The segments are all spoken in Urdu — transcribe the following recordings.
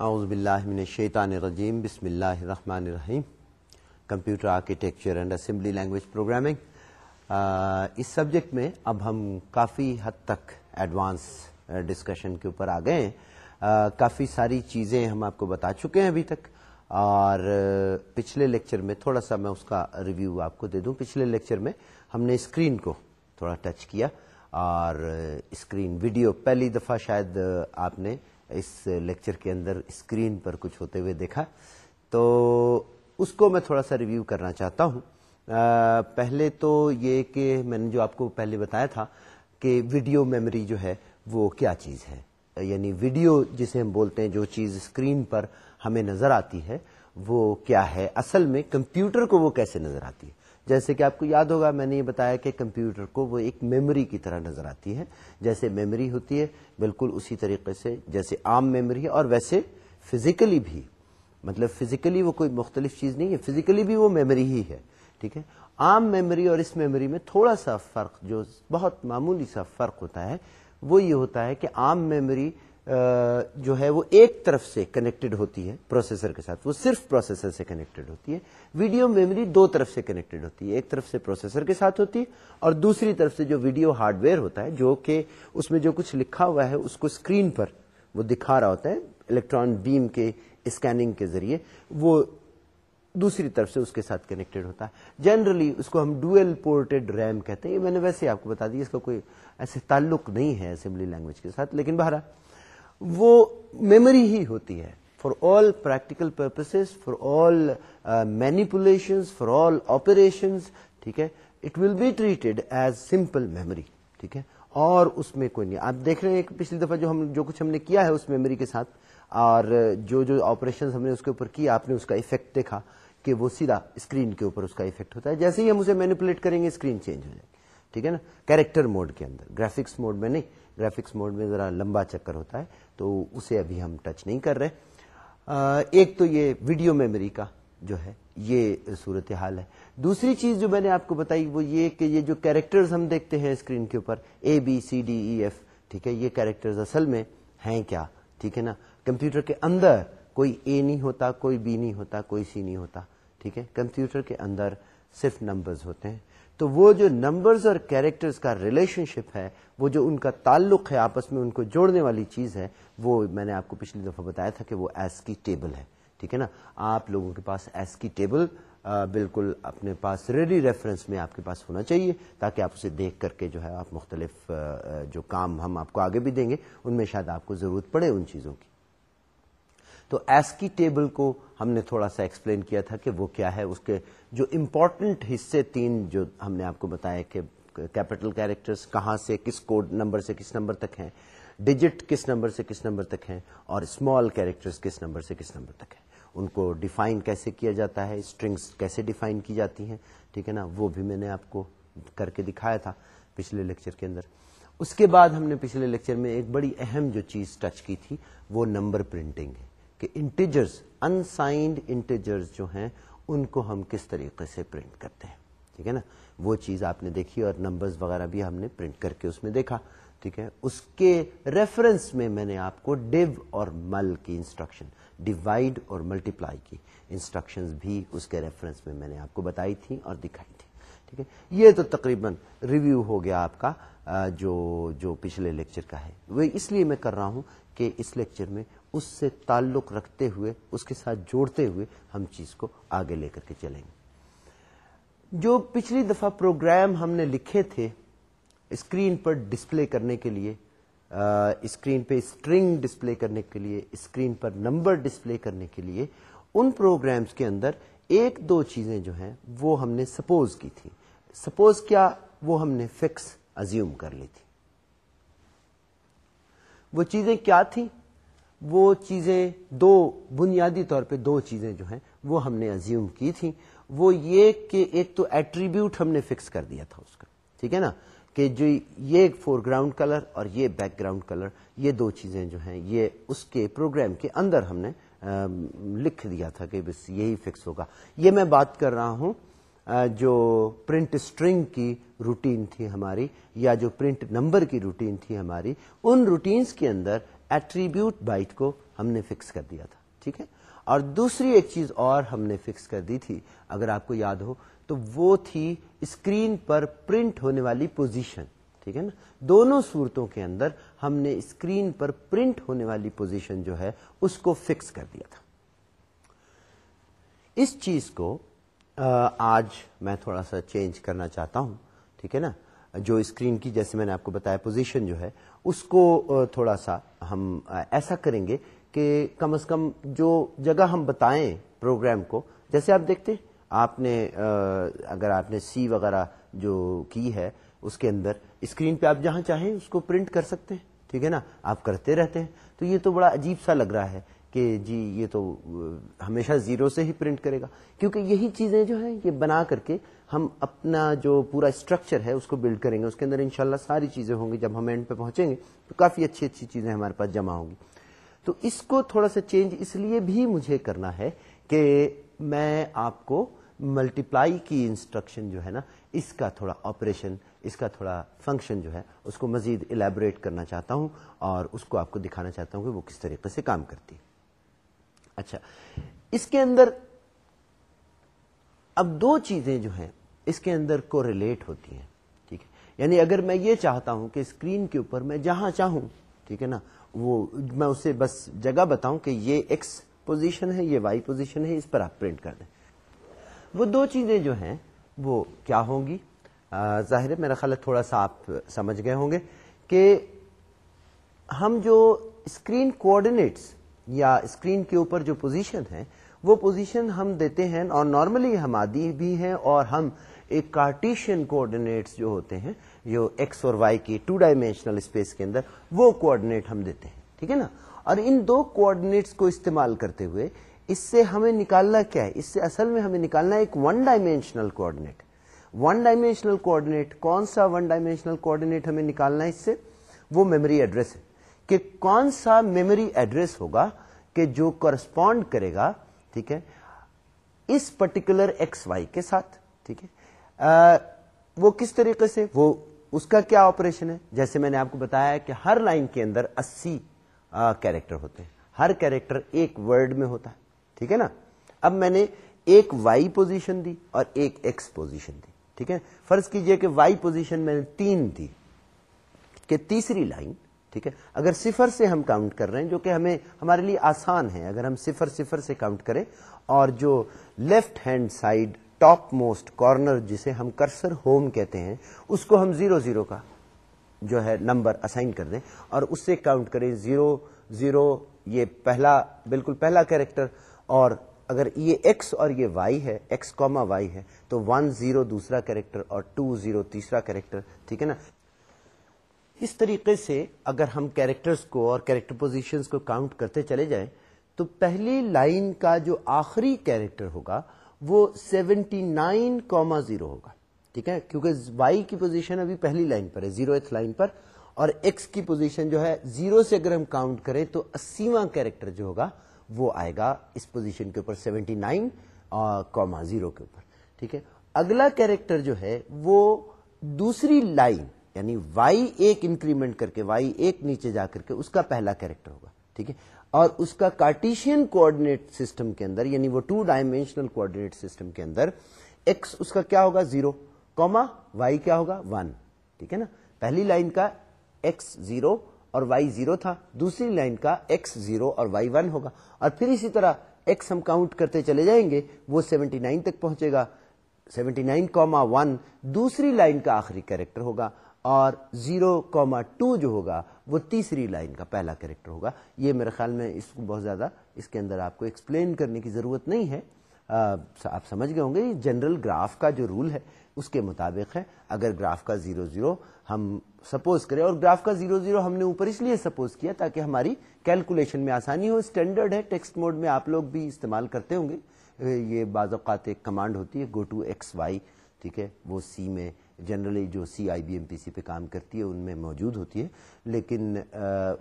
اعوذ باللہ من الشیطان الرجیم، بسم اللہ الرحمن الرحیم۔ Computer architecture and assembly language programming. Us subject میں اب ہم کافی حد تک ایڈوانس ڈسکشن کے اوپر آ گئے ہیں۔ کافی ساری چیزیں ہم آپ کو بتا چکے ہیں ابھی تک۔ اور پچھلے لیکچر میں تھوڑا سا میں اس کا ریویو آپ کو دے دوں۔ پچھلے لیکچر میں ہم نے اسکرین کو تھوڑا ٹچ کیا اور اسکرین ویڈیو پہلی دفعہ شاید آپ نے اس لیکچر کے اندر اسکرین پر کچھ ہوتے ہوئے دیکھا تو اس کو میں تھوڑا سا ریویو کرنا چاہتا ہوں۔ آ, پہلے تو یہ کہ میں نے جو آپ کو پہلے بتایا تھا کہ ویڈیو میموری جو ہے وہ کیا چیز ہے۔ یعنی ویڈیو جسے ہم بولتے ہیں جو چیز اسکرین پر ہمیں نظر آتی ہے وہ کیا ہے؟ اصل میں کمپیوٹر کو وہ کیسے نظر آتی ہے؟ جیسے کہ آپ کو یاد ہوگا، میں نے یہ بتایا کہ کمپیوٹر کو وہ ایک میموری کی طرح نظر آتی ہے۔ جیسے میموری ہوتی ہے، بالکل اسی طریقے سے جیسے عام میموری ہے، اور ویسے فزیکلی بھی۔ مطلب فزیکلی وہ کوئی مختلف چیز نہیں ہے، فزیکلی بھی وہ میموری ہی ہے، ٹھیک ہے؟ عام میموری اور اس میموری میں تھوڑا سا فرق جو بہت معمولی سا فرق ہوتا ہے، وہ یہ ہوتا ہے کہ عام میموری جو ہے وہ ایک طرف سے کنیکٹڈ ہوتی ہے پروسیسر کے ساتھ، وہ صرف پروسیسر سے کنیکٹڈ ہوتی ہے۔ ویڈیو میموری دو طرف سے کنیکٹڈ ہوتی ہے، ایک طرف سے پروسیسر کے ساتھ ہوتی ہے اور دوسری طرف سے جو ویڈیو ہارڈ ویئر ہوتا ہے، جو کہ اس میں جو کچھ لکھا ہوا ہے، اس کو اسکرین پر وہ دکھا رہا ہوتا ہے الیکٹران بیم کے اسکیننگ کے ذریعے، وہ دوسری طرف سے اس کے ساتھ کنیکٹڈ ہوتا ہے۔ جنرلی اس کو ہم ڈویل پورٹڈ ریم کہتے ہیں، یہ میں نے ویسے آپ کو بتا دیا، اس کا کوئی ایسے تعلق نہیں ہے اسمبلی لینگویج کے ساتھ، لیکن بہرحال وہ میموری ہی ہوتی ہے. For all practical purposes for all manipulation for all operation ٹھیک ہے it will be treated as simple memory ٹھیک ہے. اور اس میں کوئی نہیں. آپ دیکھ رہے ہیں پچھلی دفعہ جو ہم، جو کچھ ہم نے کیا ہے اس میموری کے ساتھ، اور جو جو آپریشن ہم نے اس کے اوپر کیا آپ نے اس کا افیکٹ دیکھا کہ وہ سیدھا اسکرین کے اوپر اس کا افیکٹ ہوتا ہے. جیسے ہی ہم اسے مینیپولیٹ کریں گے اسکرین چینج ہو جائے گی. ٹھیک ہے نا؟ کیریکٹر موڈ کے اندر گرافکس موڈ میں نہیں. گرافکس موڈ میں ذرا لمبا چکر ہوتا ہے، تو اسے ابھی ہم ٹچ نہیں کر رہے۔ ایک تو یہ ویڈیو میموری کا جو ہے، یہ صورت حال ہے۔ دوسری چیز جو میں نے آپ کو بتائی، وہ یہ کہ یہ جو کیریکٹرز ہم دیکھتے ہیں اسکرین کے اوپر A B C D E F ٹھیک ہے، یہ کیریکٹرز اصل میں ہیں کیا؟ ٹھیک ہے نا؟ کمپیوٹر کے اندر کوئی اے نہیں ہوتا، کوئی بی نہیں ہوتا، کوئی سی نہیں ہوتا، ٹھیک ہے؟ کمپیوٹر کے اندر صرف نمبرز ہوتے ہیں۔ تو وہ جو نمبرز اور کیریکٹرز کا ریلیشن شپ ہے، وہ جو ان کا تعلق ہے آپس میں ان کو جوڑنے والی چیز ہے، وہ میں نے آپ کو پچھلی دفعہ بتایا تھا کہ وہ ایس کی ٹیبل ہے، ٹھیک ہے نا؟ آپ لوگوں کے پاس ایس کی ٹیبل بالکل اپنے پاس ریڈی ریفرنس میں آپ کے پاس ہونا چاہیے، تاکہ آپ اسے دیکھ کر کے جو ہے آپ مختلف جو کام ہم آپ کو آگے بھی دیں گے، ان میں شاید آپ کو ضرورت پڑے ان چیزوں کی۔ تو ایس کی ٹیبل کو ہم نے تھوڑا سا ایکسپلین کیا تھا کہ وہ کیا ہے، اس کے جو امپورٹنٹ حصے تین جو ہم نے آپ کو بتایا کہ کیپٹل کیریکٹرز کہاں سے، کس کوڈ نمبر سے کس نمبر تک ہیں ڈیجٹ کس نمبر سے کس نمبر تک ہیں، اور اسمال کیریکٹرز کس نمبر سے کس نمبر تک ہیں۔ ان کو ڈیفائن کیسے کیا جاتا ہے اسٹرنگس کیسے ڈیفائن کی جاتی ہیں، ٹھیک ہے نا؟ وہ بھی میں نے آپ کو کر کے دکھایا تھا پچھلے لیکچر کے اندر۔ اس کے بعد ہم نے پچھلے لیکچر میں ایک بڑی اہم جو چیز ٹچ کی تھی، وہ نمبر پرنٹنگ ہے۔ کہ انٹیجرز انسائنڈ انٹیجرز جو ہیں، ان کو ہم کس طریقے سے پرنٹ کرتے ہیں؟ ٹھیک ہے نا؟ وہ چیز آپ نے دیکھی اور نمبرز وغیرہ بھی ہم نے پرنٹ کر کے اس میں دیکھا، ٹھیک ہے؟ اس کے ریفرنس میں میں نے آپ کو ڈیو اور مل کی انسٹرکشن ڈیوائڈ اور ملٹیپلائی کی انسٹرکشن بھی اس کے ریفرنس میں میں نے آپ کو بتائی تھی اور دکھائی تھی، ٹھیک ہے؟ یہ تو تقریباً ریویو ہو گیا آپ کا جو جو پچھلے لیکچر کا ہے۔ وہ اس لیے میں کر رہا ہوں کہ اس لیکچر میں اس سے تعلق رکھتے ہوئے، اس کے ساتھ جوڑتے ہوئے ہم چیز کو آگے لے کر کے چلیں گے۔ جو پچھلی دفعہ پروگرام ہم نے لکھے تھے، اسکرین پر ڈسپلے کرنے کے لیے اسکرین پہ اسٹرنگ ڈسپلے کرنے کے لیے، اسکرین پر نمبر ڈسپلے کرنے کے لیے، ان پروگرامز کے اندر ایک دو چیزیں جو ہیں، وہ ہم نے سپوز کی تھی سپوز کیا؟ وہ ہم نے فکس ازیوم کر لی تھی۔ وہ چیزیں کیا تھیں؟ وہ چیزیں دو بنیادی طور پہ دو چیزیں جو ہیں، وہ ہم نے ازیوم کی تھیں۔ وہ یہ کہ ایک تو ایٹریبیوٹ ہم نے فکس کر دیا تھا اس کا۔ ٹھیک ہے نا؟ کہ جو یہ فور گراؤنڈ کلر اور یہ بیک گراؤنڈ کلر یہ دو چیزیں جو ہیں، یہ اس کے پروگرام کے اندر ہم نے لکھ دیا تھا کہ بس یہی فکس ہوگا۔ یہ میں بات کر رہا ہوں جو پرنٹ اسٹرنگ کی روٹین تھی ہماری، یا جو پرنٹ نمبر کی روٹین تھی ہماری، ان روٹینز کے اندر ایٹریبیوٹ بائٹ کو ہم نے فکس کر دیا تھا، ٹھیک ہے؟ اور دوسری ایک چیز اور ہم نے فکس کر دی تھی، اگر آپ کو یاد ہو، تو وہ تھی اسکرین پر پرنٹ ہونے والی پوزیشن ٹھیک ہے نا؟ دونوں صورتوں کے اندر ہم نے اسکرین پر پرنٹ ہونے والی پوزیشن جو ہے، اس کو فکس کر دیا تھا۔ اس چیز کو آج میں تھوڑا سا چینج کرنا چاہتا ہوں، ٹھیک ہے نا؟ جو اسکرین کی جیسے میں نے آپ کو بتایا پوزیشن جو ہے، اس کو تھوڑا سا ہم ایسا کریں گے کہ کم از کم جو جگہ ہم بتائیں پروگرام کو، جیسے آپ دیکھتے آپ نے اگر آپ نے سی وغیرہ جو کی ہے اس کے اندر، اسکرین پہ آپ جہاں چاہیں اس کو پرنٹ کر سکتے ہیں، ٹھیک ہے نا؟ آپ کرتے رہتے ہیں۔ تو یہ تو بڑا عجیب سا لگ رہا ہے کہ جی یہ تو ہمیشہ زیرو سے ہی پرنٹ کرے گا۔ کیونکہ یہی چیزیں جو ہیں، یہ بنا کر کے ہم اپنا جو پورا اسٹرکچر ہے اس کو بلڈ کریں گے، اس کے اندر انشاءاللہ ساری چیزیں ہوں گی۔ جب ہم اینڈ پہ پہنچیں گے تو کافی اچھی اچھی چیزیں ہمارے پاس جمع ہوں گی۔ تو اس کو تھوڑا سا چینج اس لیے بھی مجھے کرنا ہے کہ میں آپ کو ملٹیپلائی کی انسٹرکشن جو ہے نا، اس کا تھوڑا آپریشن اس کا تھوڑا فنکشن جو ہے، اس کو مزید الیبوریٹ کرنا چاہتا ہوں اور اس کو آپ کو دکھانا چاہتا ہوں کہ وہ کس طریقے سے کام کرتی اچھا اس کے اندر اب دو چیزیں جو ہیں اس کے اندر کو ریلیٹ ہوتی ہیں، ٹھیک ہے؟ یعنی اگر میں یہ چاہتا ہوں کہ اسکرین کے اوپر میں جہاں چاہوں، ٹھیک ہے نا؟ وہ میں اسے بس جگہ بتاؤں کہ یہ ایکس پوزیشن ہے، یہ وائی پوزیشن ہے، اس پر آپ پرنٹ کر دیں۔ وہ دو چیزیں جو ہیں، وہ کیا ہوں گی؟ ظاہر ہے میرا خیال ہے تھوڑا سا آپ سمجھ گئے ہوں گے کہ ہم جو اسکرین کوآڈینیٹس یا اسکرین کے اوپر جو پوزیشن ہے وہ پوزیشن ہم دیتے ہیں اور نارملی ہم آدی بھی ہیں اور ہم ایک کارٹیشین کوآڈینیٹس جو ہوتے ہیں، جو ایکس اور وائی کی ٹو ڈائمینشنل اسپیس کے اندر، وہ کوآڈینیٹ ہم دیتے ہیں، ٹھیک ہے نا؟ اور ان دو کوآڈینیٹس کو استعمال کرتے ہوئے اس سے ہمیں نکالنا کیا ہے؟ اس سے اصل میں ہمیں نکالنا ہے ایک one dimensional coordinate one dimensional coordinate کون سا ون ڈائمینشنل کوآڈینیٹ ہمیں نکالنا ہے اس سے؟ وہ میموری ایڈریس ہے۔ کہ کون سا میموری ایڈریس ہوگا کہ جو کرسپونڈ کرے گا ٹھیک ہے؟ اس پرٹیکولر ایکس وائی کے ساتھ، ٹھیک ہے؟ وہ کس طریقے سے؟ وہ اس کا کیا آپریشن ہے؟ جیسے میں نے آپ کو بتایا کہ ہر لائن کے اندر اسی کیریکٹر ہوتے ہیں۔ ہر کیریکٹر ایک ورڈ میں ہوتا ہے، ٹھیک ہے نا؟ اب میں نے ایک وائی پوزیشن دی اور ایک ایکس پوزیشن دی، ٹھیک ہے؟ فرض کیجیے کہ وائی پوزیشن میں نے تین دی، کہ تیسری لائن ٹھیک ہے؟ اگر صفر سے ہم کاؤنٹ کر رہے ہیں، جو کہ ہمیں، ہمارے لیے آسان ہے، اگر ہم صفر صفر سے کاؤنٹ کریں اور جو left hand side topmost corner جسے ہم کرسر ہوم کہتے ہیں، اس کو ہم زیرو زیرو کا جو ہے نمبر اسائن کر دیں اور اس سے کاؤنٹ کریں زیرو زیرو یہ پہلا، بالکل پہلا کیریکٹر اور اگر یہ ایکس اور یہ وائی ہے ایکس کوما وائی ہے، تو ون زیرو دوسرا کیریکٹر اور ٹو زیرو تیسرا کیریکٹر ٹھیک ہے نا؟ اس طریقے سے اگر ہم کیریکٹرز کو اور کیریکٹر پوزیشنز کو کاؤنٹ کرتے چلے جائیں، تو پہلی لائن کا جو آخری کیریکٹر ہوگا، وہ سیونٹی نائن کوما زیرو ہوگا۔ ٹھیک ہے؟ کیونکہ وائی کی پوزیشن ابھی پہلی لائن پر ہے، زیرو ایتھ لائن پر، اور ایکس کی پوزیشن جو ہے، زیرو سے اگر ہم کاؤنٹ کریں تو اسیواں کیریکٹر جو ہوگا، وہ آئے گا اس پوزیشن کے اوپر سیونٹی نائن کوما زیرو کے اوپر۔ ٹھیک ہے؟ اگلا کیریکٹر جو ہے، وہ دوسری لائن یعنی وائی ایک انکریمنٹ کر کے، وائی ایک نیچے جا کر کے اس کا پہلا کیریکٹر ہوگا، ٹھیک ہے؟ اور اس کا کارٹیشین کوآڈینیٹ سسٹم کے اندر یعنی وہ ٹو ڈائمینشنل کوآڈینیٹ سسٹم کے اندر، ایکس اس کا کیا ہوگا؟ زیرو کوما وائی کیا ہوگا؟ ون، ٹھیک ہے نا؟ پہلی لائن کا ایکس زیرو اور وائی زیرو تھا، دوسری لائن کا ایکس زیرو اور وائی ون ہوگا، اور پھر اسی طرح ایکس ہم کاؤنٹ کرتے چلے جائیں گے، وہ سیونٹی نائن تک پہنچے گا، سیونٹی نائن کوما ون، دوسری لائن کا آخری کیریکٹر ہوگا اور زیرو کوما ٹو جو ہوگا وہ تیسری لائن کا پہلا کیریکٹر ہوگا۔ یہ میرے خیال میں اس کو بہت زیادہ اس کے اندر آپ کو ایکسپلین کرنے کی ضرورت نہیں ہے۔ آپ سمجھ گئے ہوں گے، یہ جنرل گراف کا جو رول ہے، اس کے مطابق ہے۔ اگر گراف کا زیرو زیرو ہم سپوز کریں، اور گراف کا زیرو زیرو ہم نے اوپر اس لیے سپوز کیا تاکہ ہماری کیلکولیشن میں آسانی ہو۔ اسٹینڈرڈ ہے ٹیکسٹ موڈ میں آپ لوگ بھی استعمال کرتے ہوں گے۔ یہ بعض اوقات ایک کمانڈ ہوتی ہے گو ٹو ایکس وائی ٹھیک ہے، وہ سی میں جنرلی جو سی آئی بی ایم پی سی پہ کام کرتی ہے، ان میں موجود ہوتی ہے۔ لیکن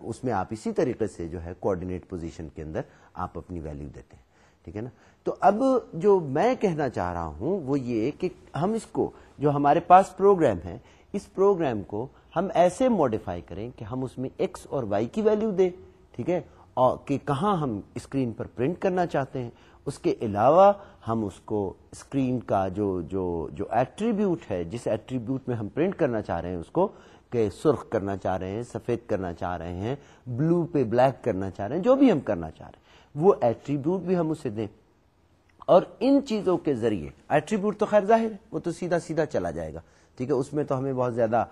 اس میں آپ اسی طریقے سے جو ہے کوآڈینیٹ پوزیشن کے اندر آپ اپنی ویلیو دیتے ہیں۔ ٹھیک ہے نا؟ تو اب جو میں کہنا چاہ رہا ہوں وہ یہ کہ ہم اس کو، جو ہمارے پاس پروگرام ہے، اس پروگرام کو ہم ایسے ماڈیفائی کریں کہ ہم اس میں ایکس اور وائی کی ویلیو دیں۔ ٹھیک ہے؟ اور کہ کہاں ہم اسکرین پر پرنٹ کرنا چاہتے ہیں۔ اس کے علاوہ ہم اس کو اسکرین کا جو جو جو ایٹریبیوٹ ہے، جس ایٹریبیوٹ میں ہم پرنٹ کرنا چاہ رہے ہیں، اس کو کہ سرخ کرنا چاہ رہے ہیں، سفید کرنا چاہ رہے ہیں بلو پہ بلیک کرنا چاہ رہے ہیں، جو بھی ہم کرنا چاہ رہے ہیں، وہ ایٹریبیوٹ بھی ہم اسے دیں۔ اور ان چیزوں کے ذریعے ایٹریبیوٹ تو خیر ظاہر ہے، وہ تو سیدھا سیدھا چلا جائے گا۔ ٹھیک ہے، اس میں تو ہمیں بہت زیادہ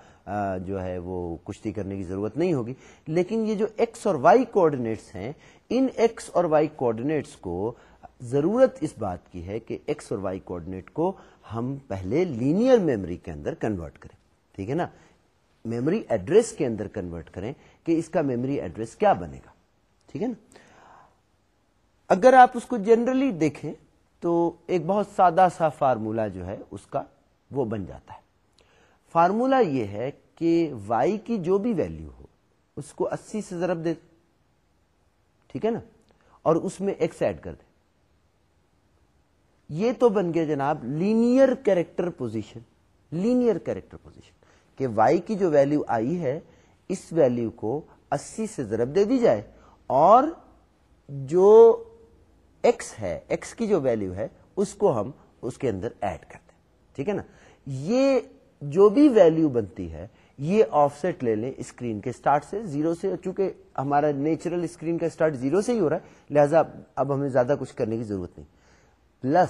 جو ہے وہ کشتی کرنے کی ضرورت نہیں ہوگی۔ لیکن یہ جو ایکس اور وائی کوآڈینیٹس ہیں، ان ایکس اور وائی کوآڈینیٹس کو ضرورت اس بات کی ہے کہ ایکس اور وائی کوآڈینیٹ کو ہم پہلے لینئر میموری کے اندر کنورٹ کریں۔ ٹھیک ہے نا؟ میموری ایڈریس کے اندر کنورٹ کریں کہ اس کا میموری ایڈریس کیا بنے گا۔ ٹھیک ہے نا؟ اگر آپ اس کو جنرلی دیکھیں تو ایک بہت سادہ سا فارمولا جو ہے اس کا وہ بن جاتا ہے۔ فارمولا یہ ہے کہ وائی کی جو بھی ویلو ہو، اس کو اسی سے ضرب دے ٹھیک ہے نا؟ اور اس میں ایکس ایڈ کر دے یہ تو بن گیا جناب linear character position linear character position کہ وائی کی جو ویلو آئی ہے، اس ویلو کو اسی سے ضرب دے دی جائے۔ اور جو ایکس ہے ایکس کی جو ویلو ہے، اس کو ہم اس کے اندر ایڈ کر دیں ٹھیک ہے نا؟ یہ جو بھی ویلو بنتی ہے، یہ آف سیٹ لے لیں اسکرین کے اسٹارٹ سے۔ زیرو سے، چونکہ ہمارا نیچرل اسکرین کا اسٹارٹ زیرو سے ہی ہو رہا ہے، لہذا اب ہمیں زیادہ کچھ کرنے کی ضرورت نہیں۔ پلس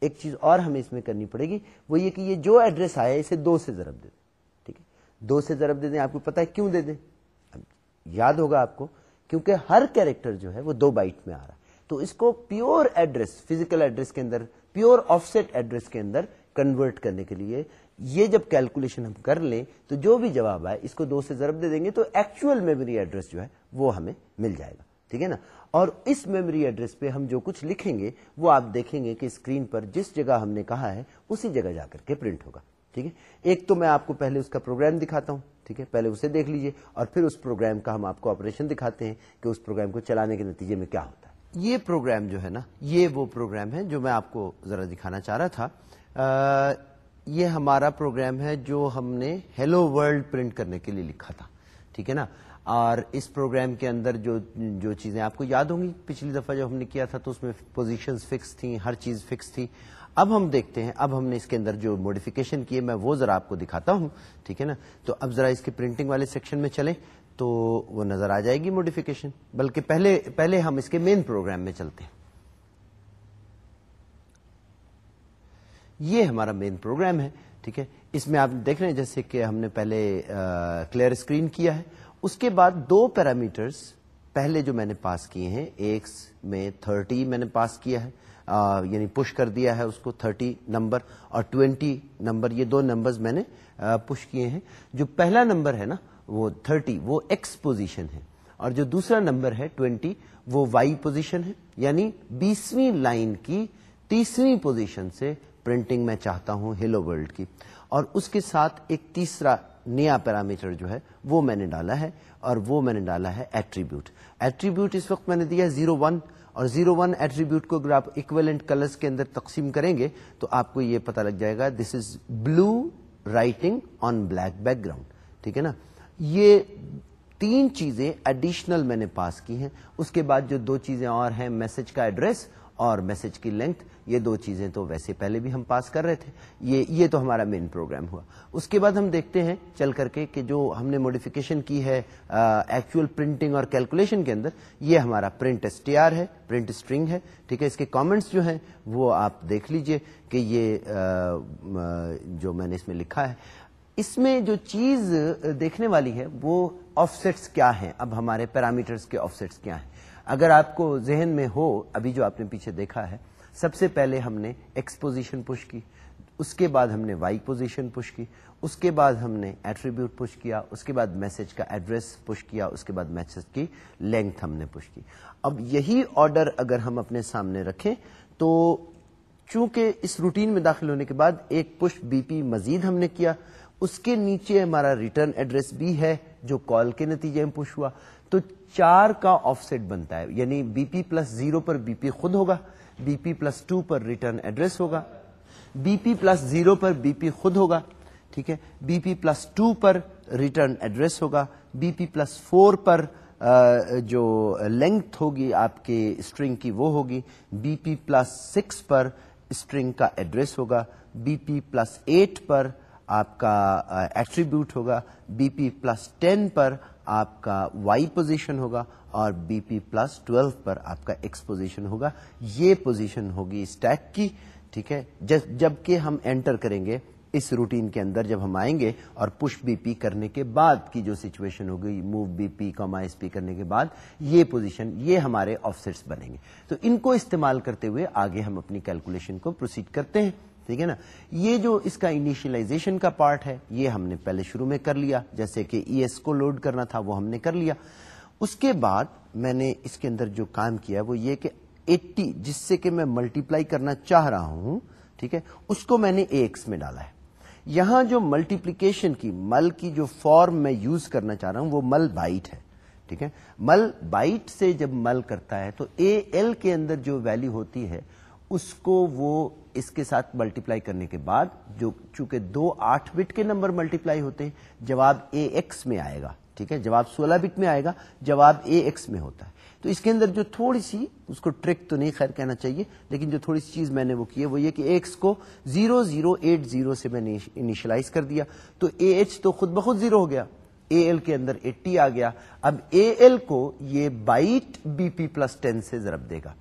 ایک چیز اور ہمیں اس میں کرنی پڑے گی، وہ یہ کہ یہ جو ایڈریس آیا اسے دو سے ضرب دے دیں، ٹھیک ہے؟ دو سے ضرب دے دیں، آپ کو پتا ہے کیوں دے دیں؟ یاد ہوگا آپ کو، کیونکہ ہر کیریکٹر جو ہے وہ دو بائٹ میں آ رہا ہے۔ تو اس کو پیور ایڈریس، فزیکل ایڈریس کے اندر، پیور آف سیٹ ایڈریس کے اندر کنورٹ کرنے کے لیے یہ جب کیلکولیشن ہم کر لیں، تو جو بھی جواب آئے، اس کو دو سے ضرب دے دیں گے، تو ایکچوئل میموری ایڈریس جو ہے وہ ہمیں مل جائے گا۔ ٹھیک ہے نا؟ اور اس میموری ایڈریس پہ ہم جو کچھ لکھیں گے، وہ آپ دیکھیں گے کہ اسکرین پر جس جگہ ہم نے کہا ہے، اسی جگہ جا کر کے پرنٹ ہوگا، ٹھیک ہے؟ ایک تو میں آپ کو پہلے اس کا پروگرام دکھاتا ہوں، ٹھیک ہے؟ پہلے اسے دیکھ لیجیے اور پھر اس پروگرام کا ہم آپ کو آپریشن دکھاتے ہیں کہ اس پروگرام کو چلانے کے نتیجے میں کیا ہوتا ہے۔ یہ پروگرام جو ہے نا، یہ وہ پروگرام ہے جو میں آپ کو ذرا دکھانا چاہ رہا تھا۔ یہ ہمارا پروگرام ہے جو ہم نے ہیلو ورلڈ پرنٹ کرنے کے لیے لکھا تھا، ٹھیک ہے نا؟ اور اس پروگرام کے اندر جو جو چیزیں آپ کو یاد ہوں گی، پچھلی دفعہ جو ہم نے کیا تھا تو اس میں پوزیشن فکس تھیں، ہر چیز فکس تھی۔ اب ہم دیکھتے ہیں، اب ہم نے اس کے اندر جو موڈیفکیشن کیے، میں وہ ذرا آپ کو دکھاتا ہوں، ٹھیک ہے نا؟ تو اب ذرا اس کے پرنٹنگ والے سیکشن میں چلیں تو وہ نظر آ جائے گی موڈیفکیشن بلکہ پہلے پہلے ہم اس کے مین پروگرام میں چلتے ہیں۔ یہ ہمارا مین پروگرام ہے، ٹھیک ہے؟ اس میں آپ دیکھ رہے ہیں جیسے کہ ہم نے پہلے کلیئر اسکرین کیا ہے۔ اس کے بعد دو پیرامیٹرز پہلے جو میں نے پاس کیے ہیں ایک میں تھرٹی میں نے پاس کیا ہے یعنی پش کر دیا ہے اس کو تھرٹی نمبر اور ٹوینٹی نمبر، یہ دو نمبرز میں نے پش کیے ہیں۔ جو پہلا نمبر ہے نا، وہ تھرٹی، وہ ایکس پوزیشن ہے۔ اور جو دوسرا نمبر ہے ٹوینٹی، وہ وائی پوزیشن ہے۔ یعنی بیسویں لائن کی تیسری پوزیشن سے پرنٹنگ میں چاہتا ہوں ہیلو ورلڈ کی۔ اور اس کے ساتھ ایک تیسرا نیا پیرامیٹر جو ہے، وہ میں نے ڈالا ہے اور وہ میں نے ڈالا ہے ایٹریبیوٹ ایٹریبیوٹ اس وقت میں نے دیا زیرو ون اور زیرو ون ایٹریبیوٹ کو اگر آپ اکویلنٹ کلرس کے اندر تقسیم کریں گے، تو آپ کو یہ پتا لگ جائے گا this is blue writing on black background ٹھیک ہے نا؟ یہ تین چیزیں ایڈیشنل میں نے پاس کی ہیں۔ اس کے بعد جو دو چیزیں اور ہیں میسج کا ایڈریس اور میسج کی لینتھ یہ دو چیزیں تو ویسے پہلے بھی ہم پاس کر رہے تھے، یہ یہ تو ہمارا مین پروگرام ہوا۔ اس کے بعد ہم دیکھتے ہیں، چل کر کے کہ جو ہم نے موڈیفکیشن کی ہے ایکچوئل پرنٹنگ اور کیلکولیشن کے اندر، یہ ہمارا پرنٹ ایس ٹی آر ہے پرنٹ اسٹرنگ ہے۔ ٹھیک ہے، اس کے کامنٹس جو ہیں، وہ آپ دیکھ لیجیے کہ یہ جو میں نے اس میں لکھا ہے۔ اس میں جو چیز دیکھنے والی ہے، وہ آف سیٹس کیا ہیں؟ اب ہمارے پیرامیٹرس کے آف سیٹس کیا ہیں؟ اگر آپ کو ذہن میں ہو، ابھی جو آپ نے پیچھے دیکھا ہے سب سے پہلے ہم نے ایکس پوزیشن پش کی، اس کے بعد ہم نے وائی پوزیشن پش کی، اس کے بعد ہم نے ایٹریبیوٹ پش کیا، اس کے بعد میسج کا ایڈریس پش کیا، اس کے بعد میسج کی لینتھ ہم نے پش کی۔ اب یہی آرڈر اگر ہم اپنے سامنے رکھیں، تو چونکہ اس روٹین میں داخل ہونے کے بعد ایک پش بی پی مزید ہم نے کیا، اس کے نیچے ہمارا ریٹرن ایڈریس بھی ہے، جو کال کے نتیجے میں پش ہوا۔ تو چار کا آف سیٹ بنتا ہے یعنی بی پی پلس زیرو پر بی پی خود ہوگا۔ بی پی پلس ٹو پر ریٹرن ایڈریس ہوگا. بی پی پلس زیرو پر بی پی خود ہوگا، ٹھیک ہے؟ بی پی پلس ٹو پر ریٹرن ایڈریس ہوگا بی پی پلس فور پر جو لینتھ ہوگی، آپ کے اسٹرنگ کی وہ ہوگی بی پی پلس سکس پر اسٹرنگ کا ایڈریس ہوگا بی پی پلس ایٹ پر آپ کا ایٹریبیوٹ ہوگا بی پی پلس ٹین پر آپ کا وائی پوزیشن ہوگا اور بی پی پلس ٹویلو پر آپ کا ایکس پوزیشن ہوگا۔ یہ پوزیشن ہوگی اسٹیک کی، ٹھیک ہے؟ جبکہ ہم انٹر کریں گے اس روٹین کے اندر، جب ہم آئیں گے اور پش بی پی کرنے کے بعد کی جو سچویشن ہوگی move B P comma S P کرنے کے بعد، یہ پوزیشن یہ ہمارے آفسٹس بنیں گے۔ تو ان کو استعمال کرتے ہوئے آگے ہم اپنی کیلکولیشن کو پروسیڈ کرتے ہیں۔ ٹھیک ہے نا؟ یہ جو اس کا انیشلائزیشن کا پارٹ ہے، یہ ہم نے پہلے شروع میں کر لیا۔ جیسے کہ ای ایس کو لوڈ کرنا تھا، وہ ہم نے کر لیا۔ اس کے بعد میں نے اس کے اندر جو کام کیا وہ یہ کہ ایٹی جس سے کہ میں ملٹیپلائی کرنا چاہ رہا ہوں، ٹھیک ہے، اس کو میں نے اے ایکس میں ڈالا ہے۔ یہاں جو ملٹیپلیکیشن کی، مل کی جو فارم میں یوز کرنا چاہ رہا ہوں، وہ مل بائٹ ہے۔ ٹھیک ہے؟ مل بائٹ سے جب مل کرتا ہے، تو اے ایل کے اندر جو ویلو ہوتی ہے اس کو وہ اس کے ساتھ ملٹیپلائی کرنے کے بعد جو چونکہ دو آٹھ بٹ کے نمبر ملٹیپلائی ہوتے ہیں، جواب اے ایکس میں آئے گا، ٹھیک ہے؟ جواب سولہ بٹ میں آئے گا، جواب اے ایکس میں ہوتا ہے۔ تو اس کے اندر جو تھوڑی سی، اس کو ٹرک تو نہیں، خیر کہنا چاہیے، لیکن جو تھوڑی سی چیز میں نے وہ کی ہے، وہ یہ کہ ایکس کو زیرو زیرو ایٹ زیرو سے میں نے انیشلائز کر دیا۔ تو اے ایچ تو خود بخود زیرو ہو گیا۔ اے ایل کے اندر ایٹی آ گیا۔ اب اے ایل کو یہ byte B P plus ten سے ضرب دے گا۔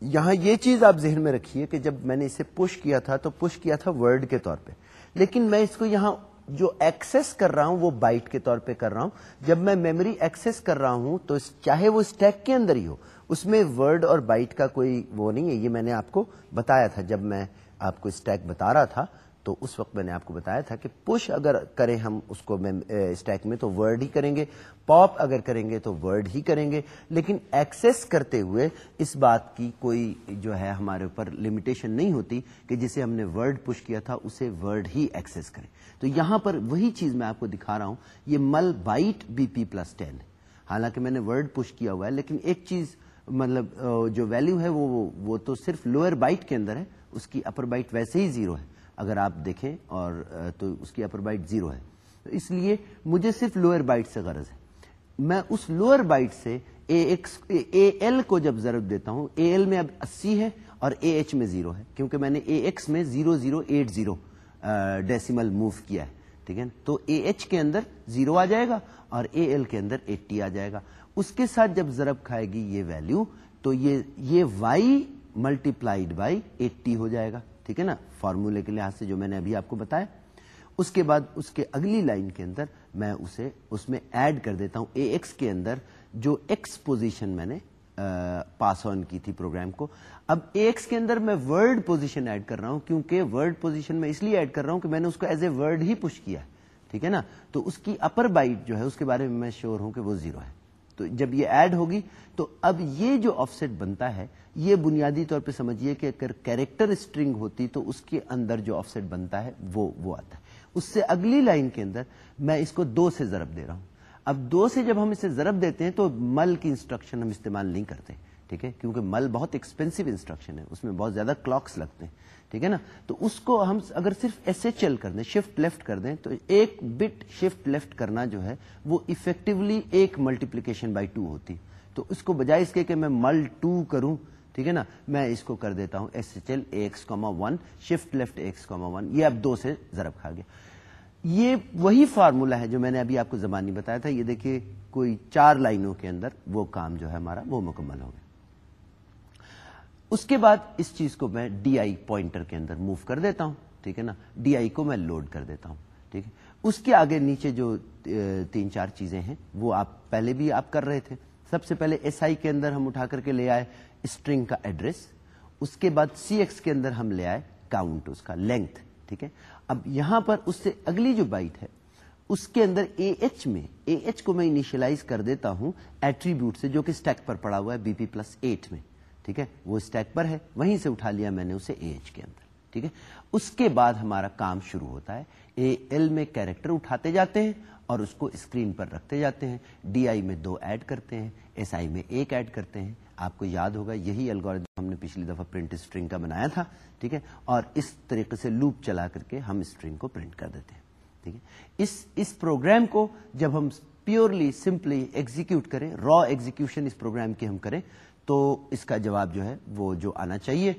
یہاں یہ چیز آپ ذہن میں رکھیے کہ جب میں نے اسے پش کیا تھا تو پش کیا تھا ورڈ کے طور پہ۔ لیکن میں اس کو یہاں جو ایکسس کر رہا ہوں وہ بائٹ کے طور پہ کر رہا ہوں۔ جب میں میموری ایکسس کر رہا ہوں تو چاہے وہ اسٹیک کے اندر ہی ہو، اس میں ورڈ اور بائٹ کا کوئی وہ نہیں ہے۔ یہ میں نے آپ کو بتایا تھا جب میں آپ کو اسٹیک بتا رہا تھا۔ تو اس وقت میں نے آپ کو بتایا تھا کہ پش اگر کریں ہم اس کو اسٹیک میں تو ورڈ ہی کریں گے پاپ اگر کریں گے تو ورڈ ہی کریں گے، لیکن ایکسس کرتے ہوئے اس بات کی کوئی جو ہے ہمارے اوپر لمیٹیشن نہیں ہوتی کہ جسے ہم نے ورڈ پش کیا تھا، اسے ورڈ ہی ایکسس کریں۔ تو یہاں پر وہی چیز میں آپ کو دکھا رہا ہوں، یہ mul byte B P plus ten ہے حالانکہ میں نے ورڈ پش کیا ہوا ہے، لیکن ایک چیز مطلب جو ویلو ہے وہ وہ تو صرف لوئر بائٹ کے اندر ہے، اس کی اپر بائٹ ویسے ہی زیرو ہے۔ اگر آپ دیکھیں اور تو اس کی اپر بائٹ زیرو ہے۔ اس لیے مجھے صرف لوئر بائٹ سے غرض ہے۔ میں اس لوئر بائٹ سے اے ایکس اے ایل کو جب ضرب دیتا ہوں اے ایل میں اب اسی ہے اور اے ایچ میں زیرو ہے، کیونکہ میں نے اے ایکس میں zero zero eight zero decimal move کیا ہے، ٹھیک ہے تو اے ایچ کے اندر زیرو آ جائے گا اور اے ایل کے اندر ایٹی آ جائے گا۔ اس کے ساتھ جب ضرب کھائے گی یہ ویلو تو یہ Y multiplied by eighty ہو جائے گا۔ ٹھیک ہے نا؟ فارمولے کے لحاظ سے جو میں نے ابھی آپ کو بتایا، اس کے بعد اس کے اگلی لائن کے اندر میں اسے اس میں ایڈ کر دیتا ہوں، اے ایکس کے اندر جو ایکس پوزیشن میں نے پاس آن کی تھی پروگرام کو۔ اب اے ایکس کے اندر میں ورڈ پوزیشن ایڈ کر رہا ہوں، کیونکہ ورڈ پوزیشن میں اس لیے ایڈ کر رہا ہوں کہ میں نے اس کو ایز اے ورڈ ہی پش کیا ہے، ٹھیک ہے نا؟ تو اس کی اپر بائٹ جو ہے، اس کے بارے میں میں شیور ہوں کہ وہ زیرو ہے۔ تو جب یہ ایڈ ہوگی، تو اب یہ جو آف سیٹ بنتا ہے یہ بنیادی طور پہ سمجھیے کہ اگر کیریکٹر اسٹرنگ ہوتی تو اس کے اندر جو آف سیٹ بنتا ہے، وہ وہ آتا ہے۔ اس سے اگلی لائن کے اندر میں اس کو دو سے ضرب دے رہا ہوں۔ اب دو سے جب ہم اسے ضرب دیتے ہیں تو مل کی انسٹرکشن ہم استعمال نہیں کرتے، ٹھیک ہے؟ کیونکہ مل بہت ایکسپینسو انسٹرکشن ہے، اس میں بہت زیادہ کلاکس لگتے ہیں، ٹھیک ہے نا؟ تو اس کو ہم اگر صرف ایس ایچ ایل کر دیں شفٹ لیفٹ کر دیں، تو ایک بٹ شفٹ لیفٹ کرنا جو ہے، وہ افیکٹولی ایک ملٹیپلیکیشن بائی ٹو ہوتی۔ تو اس کو بجائے اس کے کہ میں مل ٹو کروں ٹھیک ہے نا؟ میں اس کو کر دیتا ہوں S H L X comma one, shift left X comma one, یہ اب دو سے ضرب کھا گیا۔ یہ وہی فارمولا ہے جو میں نے ابھی آپ کو زبانی بتایا تھا، یہ دیکھیے کوئی چار لائنوں کے اندر وہ کام جو ہے ہمارا، وہ مکمل ہو گیا۔ اس کے بعد اس چیز کو میں ڈی آئی پوائنٹر کے اندر موو کر دیتا ہوں، ٹھیک ہے نا؟ ڈی آئی کو میں لوڈ کر دیتا ہوں، ٹھیک ہے۔ اس کے آگے نیچے جو تین چار چیزیں ہیں، وہ آپ پہلے بھی آپ کر رہے تھے۔ سب سے پہلے ایس آئی کے اندر ہم اٹھا کر کے لے آئے۔ اسٹرنگ کا ایڈریس، اس کے بعد سی ایکس کے اندر ہم لے آئے کاؤنٹ، اس کا لینتھ، ٹھیک ہے؟ اب یہاں پر اس سے اگلی جو بائٹ ہے، اس کے اندر اے ایچ میں، اے ایچ کو میں انیشلائز کر دیتا ہوں ایٹریبیوٹ سے، جو کہ اسٹیک پر پڑا ہوا ہے، بی پی پلس ایٹ میں، ٹھیک ہے؟ وہ اسٹیک پر ہے، وہیں سے اٹھا لیا میں نے اسے اے ایچ کے اندر، ٹھیک ہے؟ اس کے بعد ہمارا کام شروع ہوتا ہے، اے ایل میں کیریکٹر اٹھاتے جاتے ہیں اور اس کو اسکرین پر رکھتے جاتے ہیں، ڈی آئی میں دو ایڈ کرتے ہیں، ایس آئی میں ایک ایڈ کرتے ہیں آپ کو یاد ہوگا، یہی الگور ہم نے پچھلی دفعہ پرنٹ اسٹرنگ کا بنایا تھا، ٹھیک ہے؟ اور اس طریقے سے لوپ چلا کر کے ہم اسٹرنگ کو پرنٹ کر دیتے ہیں، ٹھیک ہے؟ اس اس پروگرام کو جب ہم پیورلی سمپلی ایگزیکیوٹ کریں را ایگزیکیوشن اس پروگرام کی ہم کریں، تو اس کا جواب جو ہے، وہ جو آنا چاہیے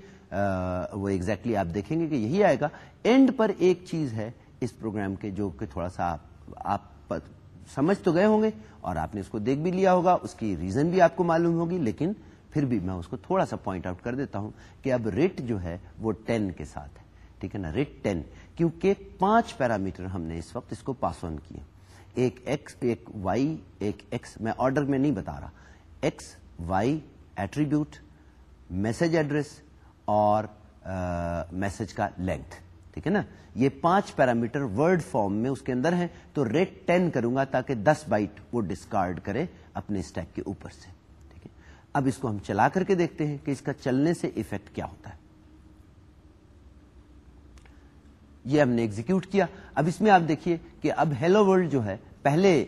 وہ ایگزیکٹلی آپ دیکھیں گے کہ یہی آئے گا۔ اینڈ پر ایک چیز ہے اس پروگرام کے، جو کہ تھوڑا سا آپ سمجھ تو گئے ہوں گے اور آپ نے اس کو دیکھ بھی لیا ہوگا، اس کی ریزن بھی آپ کو معلوم ہوگی، لیکن پھر بھی میں اس کو تھوڑا سا پوائنٹ آؤٹ کر دیتا ہوں کہ اب ریٹ جو ہے وہ ٹین کے ساتھ ہے۔ ٹھیک ہے نا؟ ریٹ ٹین کیونکہ پانچ پیرامیٹر ہم نے اس وقت اس کو پاس آن کیے۔ ایک ایکس ایک وائی ایک ایکس میں آرڈر میں نہیں بتا رہا۔ X Y attribute message address اور میسج کا لینتھ ٹھیک ہے نا؟ یہ پانچ پیرامیٹر ورڈ فارم میں اس کے اندر ہیں۔ تو ریٹ ٹین کروں گا تاکہ دس بائٹ وہ ڈسکارڈ کرے اپنے اسٹیک کے اوپر سے۔ اب اس کو ہم چلا کر کے دیکھتے ہیں کہ اس کا چلنے سے افیکٹ کیا ہوتا ہے۔ یہ ہم نے ایگزیکیوٹ کیا۔ اب اس میں آپ دیکھیے کہ اب ہیلو ورلڈ جو ہے، پہلے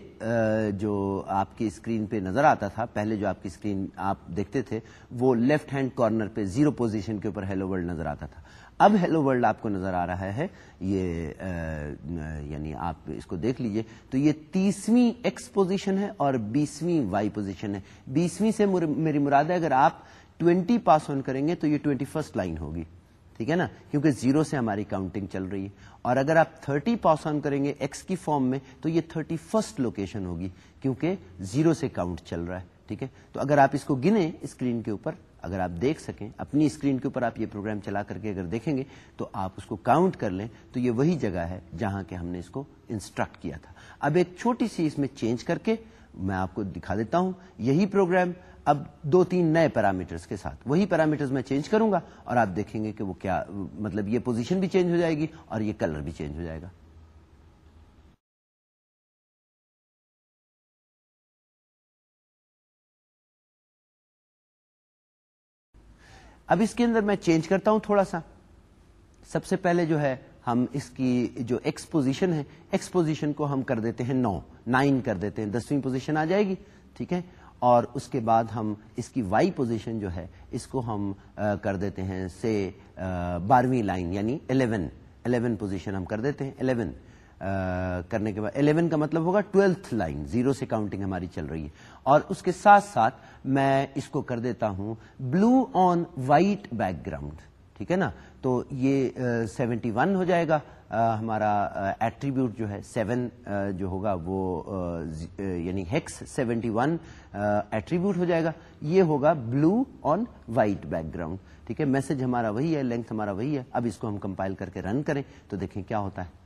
جو آپ کی اسکرین پہ نظر آتا تھا، پہلے جو آپ کی اسکرین آپ دیکھتے تھے، وہ لیفٹ ہینڈ کارنر پہ زیرو پوزیشن کے اوپر ہیلو ورلڈ نظر آتا تھا۔ اب ہیلو ورلڈ آپ کو نظر آ رہا ہے، یہ یعنی آپ اس کو دیکھ لیجیے۔ تو یہ تیسویں ایکس پوزیشن ہے اور بیسویں وائی پوزیشن ہے۔ بیسویں سے میری مراد ہے اگر آپ ٹوینٹی پاس آن کریں گے تو یہ ٹوینٹی فرسٹ لائن ہوگی۔ ٹھیک ہے نا؟ کیونکہ زیرو سے ہماری کاؤنٹنگ چل رہی ہے۔ اور اگر آپ تھرٹی پاس آن کریں گے ایکس کی فارم میں تو یہ تھرٹی فرسٹ لوکیشن ہوگی، کیونکہ زیرو سے کاؤنٹ چل رہا ہے۔ ٹھیک ہے؟ تو اگر آپ اس کو گنے اسکرین کے اوپر اگر آپ دیکھ سکیں، اپنی اسکرین کے اوپر آپ یہ پروگرام چلا کر کے اگر دیکھیں گے، تو آپ اس کو کاؤنٹ کر لیں، تو یہ وہی جگہ ہے جہاں کے ہم نے اس کو انسٹرکٹ کیا تھا۔ اب ایک چھوٹی سی اس میں چینج کر کے میں آپ کو دکھا دیتا ہوں۔ یہی پروگرام اب دو تین نئے پیرامیٹرز کے ساتھ، وہی پیرامیٹرز میں چینج کروں گا اور آپ دیکھیں گے کہ وہ کیا مطلب یہ پوزیشن بھی چینج ہو جائے گی اور یہ کلر بھی چینج ہو جائے گا۔ اب اس کے اندر میں چینج کرتا ہوں تھوڑا سا۔ سب سے پہلے جو ہے، ہم اس کی جو ایکسپوزیشن ہے ایکسپوزیشن کو ہم کر دیتے ہیں نو، نائن کر دیتے ہیں، دسویں پوزیشن آ جائے گی، ٹھیک ہے؟ اور اس کے بعد ہم اس کی وائی پوزیشن جو ہے، اس کو ہم کر دیتے ہیں سے بارہویں لائن یعنی الیون الیون پوزیشن ہم کر دیتے ہیں الیون کرنے کے بعد، الیون کا مطلب ہوگا ٹویلتھ لائن، زیرو سے کاؤنٹنگ ہماری چل رہی ہے۔ اور اس کے ساتھ ساتھ میں اس کو کر دیتا ہوں blue on white background ٹھیک ہے نا؟ تو یہ سیونٹی ون ہو جائے گا۔ ہمارا ایٹریبیوٹ جو ہے سیون جو ہوگا وہ یعنی ہیکس سیونٹی ون ایٹریبیوٹ ہو جائے گا۔ یہ ہوگا blue on white background ٹھیک ہے؟ میسج ہمارا وہی ہے لینتھ ہمارا وہی ہے۔ اب اس کو ہم کمپائل کر کے رن کریں تو دیکھیں کیا ہوتا ہے۔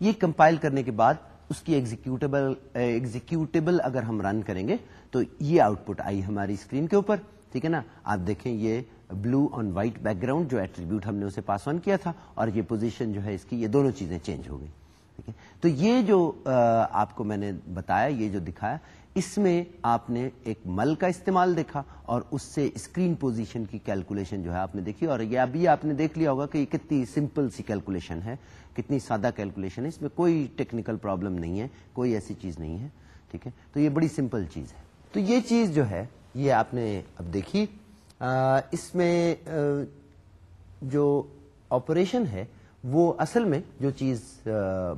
یہ کمپائل کرنے کے بعد اس کی ایگزیکیوٹیبل ایگزیکیوٹیبل eh, اگر ہم رن کریں گے تو یہ آؤٹ پٹ آئی ہماری اسکرین کے اوپر، ٹھیک ہے نا؟ آپ دیکھیں یہ blue on white background جو ایٹریبیوٹ ہم نے اسے پاس آن کیا تھا اور یہ پوزیشن جو ہے اس کی یہ دونوں چیزیں چینج ہو گئی ٹھیک ہے؟ تو یہ جو eh, آپ کو میں نے بتایا، یہ جو دکھایا، اس میں آپ نے ایک مل کا استعمال دیکھا اور اس سے اسکرین پوزیشن کی کیلکولیشن جو ہے آپ نے دیکھی اور یہ ابھی آپ نے دیکھ لیا ہوگا کہ یہ کتنی سمپل سی کیلکولیشن ہے۔ کتنی سادہ کیلکولیشن ہے، اس میں کوئی ٹیکنیکل پرابلم نہیں ہے، کوئی ایسی چیز نہیں ہے، ٹھیک ہے؟ تو یہ بڑی سمپل چیز ہے۔ تو یہ چیز جو ہے، یہ آپ نے اب دیکھی اس میں جو آپریشن ہے وہ اصل میں جو چیز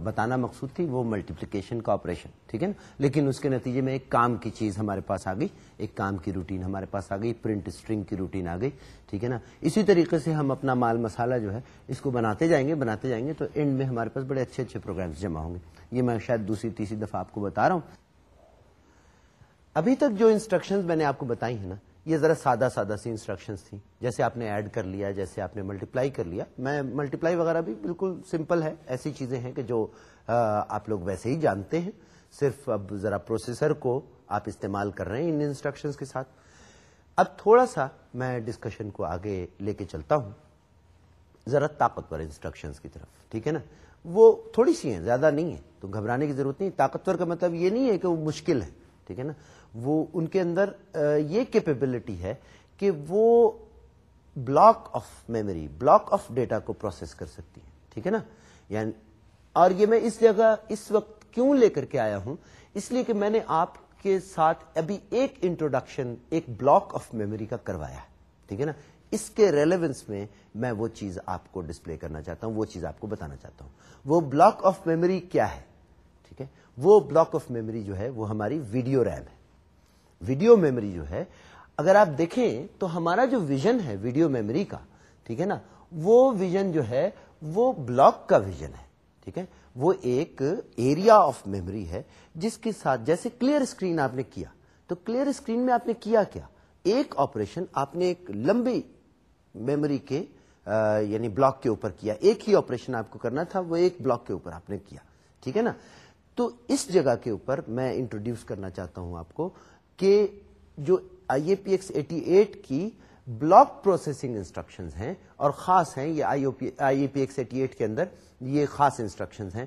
بتانا مقصود تھی، وہ ملٹیپلیکیشن کا آپریشن ٹھیک ہے نا؟ لیکن اس کے نتیجے میں ایک کام کی چیز ہمارے پاس آ گئی، ایک کام کی روٹین ہمارے پاس آ گئی پرنٹ اسٹرنگ کی روٹین آ گئی، ٹھیک ہے نا؟ اسی طریقے سے ہم اپنا مال مسالہ جو ہے، اس کو بناتے جائیں گے، بناتے جائیں گے تو اینڈ میں ہمارے پاس بڑے اچھے اچھے پروگرامس جمع ہوں گے۔ یہ میں شاید دوسری، تیسری دفعہ آپ کو بتا رہا ہوں۔ ابھی تک جو انسٹرکشنز میں نے آپ کو بتائی ہیں نا یہ ذرا سادہ سادہ سی انسٹرکشنز تھیں۔ جیسے آپ نے ایڈ کر لیا، جیسے آپ نے ملٹیپلائی کر لیا۔ میں ملٹیپلائی وغیرہ بھی بالکل سمپل ہے۔ ایسی چیزیں ہیں کہ جو آپ لوگ ویسے ہی جانتے ہیں۔ صرف اب ذرا پروسیسر کو آپ استعمال کر رہے ہیں ان انسٹرکشنز کے ساتھ۔ اب تھوڑا سا میں ڈسکشن کو آگے لے کے چلتا ہوں۔ ذرا طاقتور انسٹرکشنز کی طرف، ٹھیک ہے نا؟ وہ تھوڑی سی ہیں، زیادہ نہیں ہے تو گھبرانے کی ضرورت نہیں۔ طاقتور کا مطلب یہ نہیں ہے کہ وہ مشکل ہے، ٹھیک ہے نا؟ وہ ان کے اندر یہ کیپیبلٹی ہے کہ وہ block of memory block of data کو پروسیس کر سکتی ہے ٹھیک ہے نا؟ یعنی اور یہ میں اس جگہ، اس وقت کیوں لے کر کے آیا ہوں؟ اس لیے کہ میں نے آپ کے ساتھ ابھی ایک انٹروڈکشن ایک بلاک آف میموری کا کروایا ہے، ٹھیک ہے نا؟ اس کے ریلیونس میں میں وہ چیز آپ کو ڈسپلے کرنا چاہتا ہوں، وہ چیز آپ کو بتانا چاہتا ہوں۔ وہ بلاک آف میموری کیا ہے؟ ٹھیک ہے؟ وہ بلاک آف میموری جو ہے، وہ ہماری ویڈیو ریم ہے۔ ویڈیو میموری جو ہے، اگر آپ دیکھیں تو ہمارا جو ویژن ہے ویڈیو میموری کا، ٹھیک ہے نا؟ وہ ویژن جو ہے، وہ بلاک کا ویژن ہے، ٹھیک ہے؟ وہ ایک ایریا آف میموری ہے، جس کے ساتھ جیسے کلیئر اسکرین آپ نے کیا۔ تو کلیئر اسکرین میں آپ نے کیا کیا؟ ایک آپریشن آپ نے ایک لمبی میموری کے یعنی بلاک کے اوپر کیا۔ ایک ہی آپریشن آپ کو کرنا تھا، وہ ایک بلاک کے اوپر آپ نے کیا۔ ٹھیک ہے نا؟ تو اس جگہ کے اوپر میں انٹروڈیوس کرنا چاہتا ہوں آپ کو۔ کہ جو I A P X eighty eight کی بلاک پروسیسنگ انسٹرکشن ہیں اور خاص ہیں یہ I A P X eighty eight کے اندر یہ خاص انسٹرکشن ہیں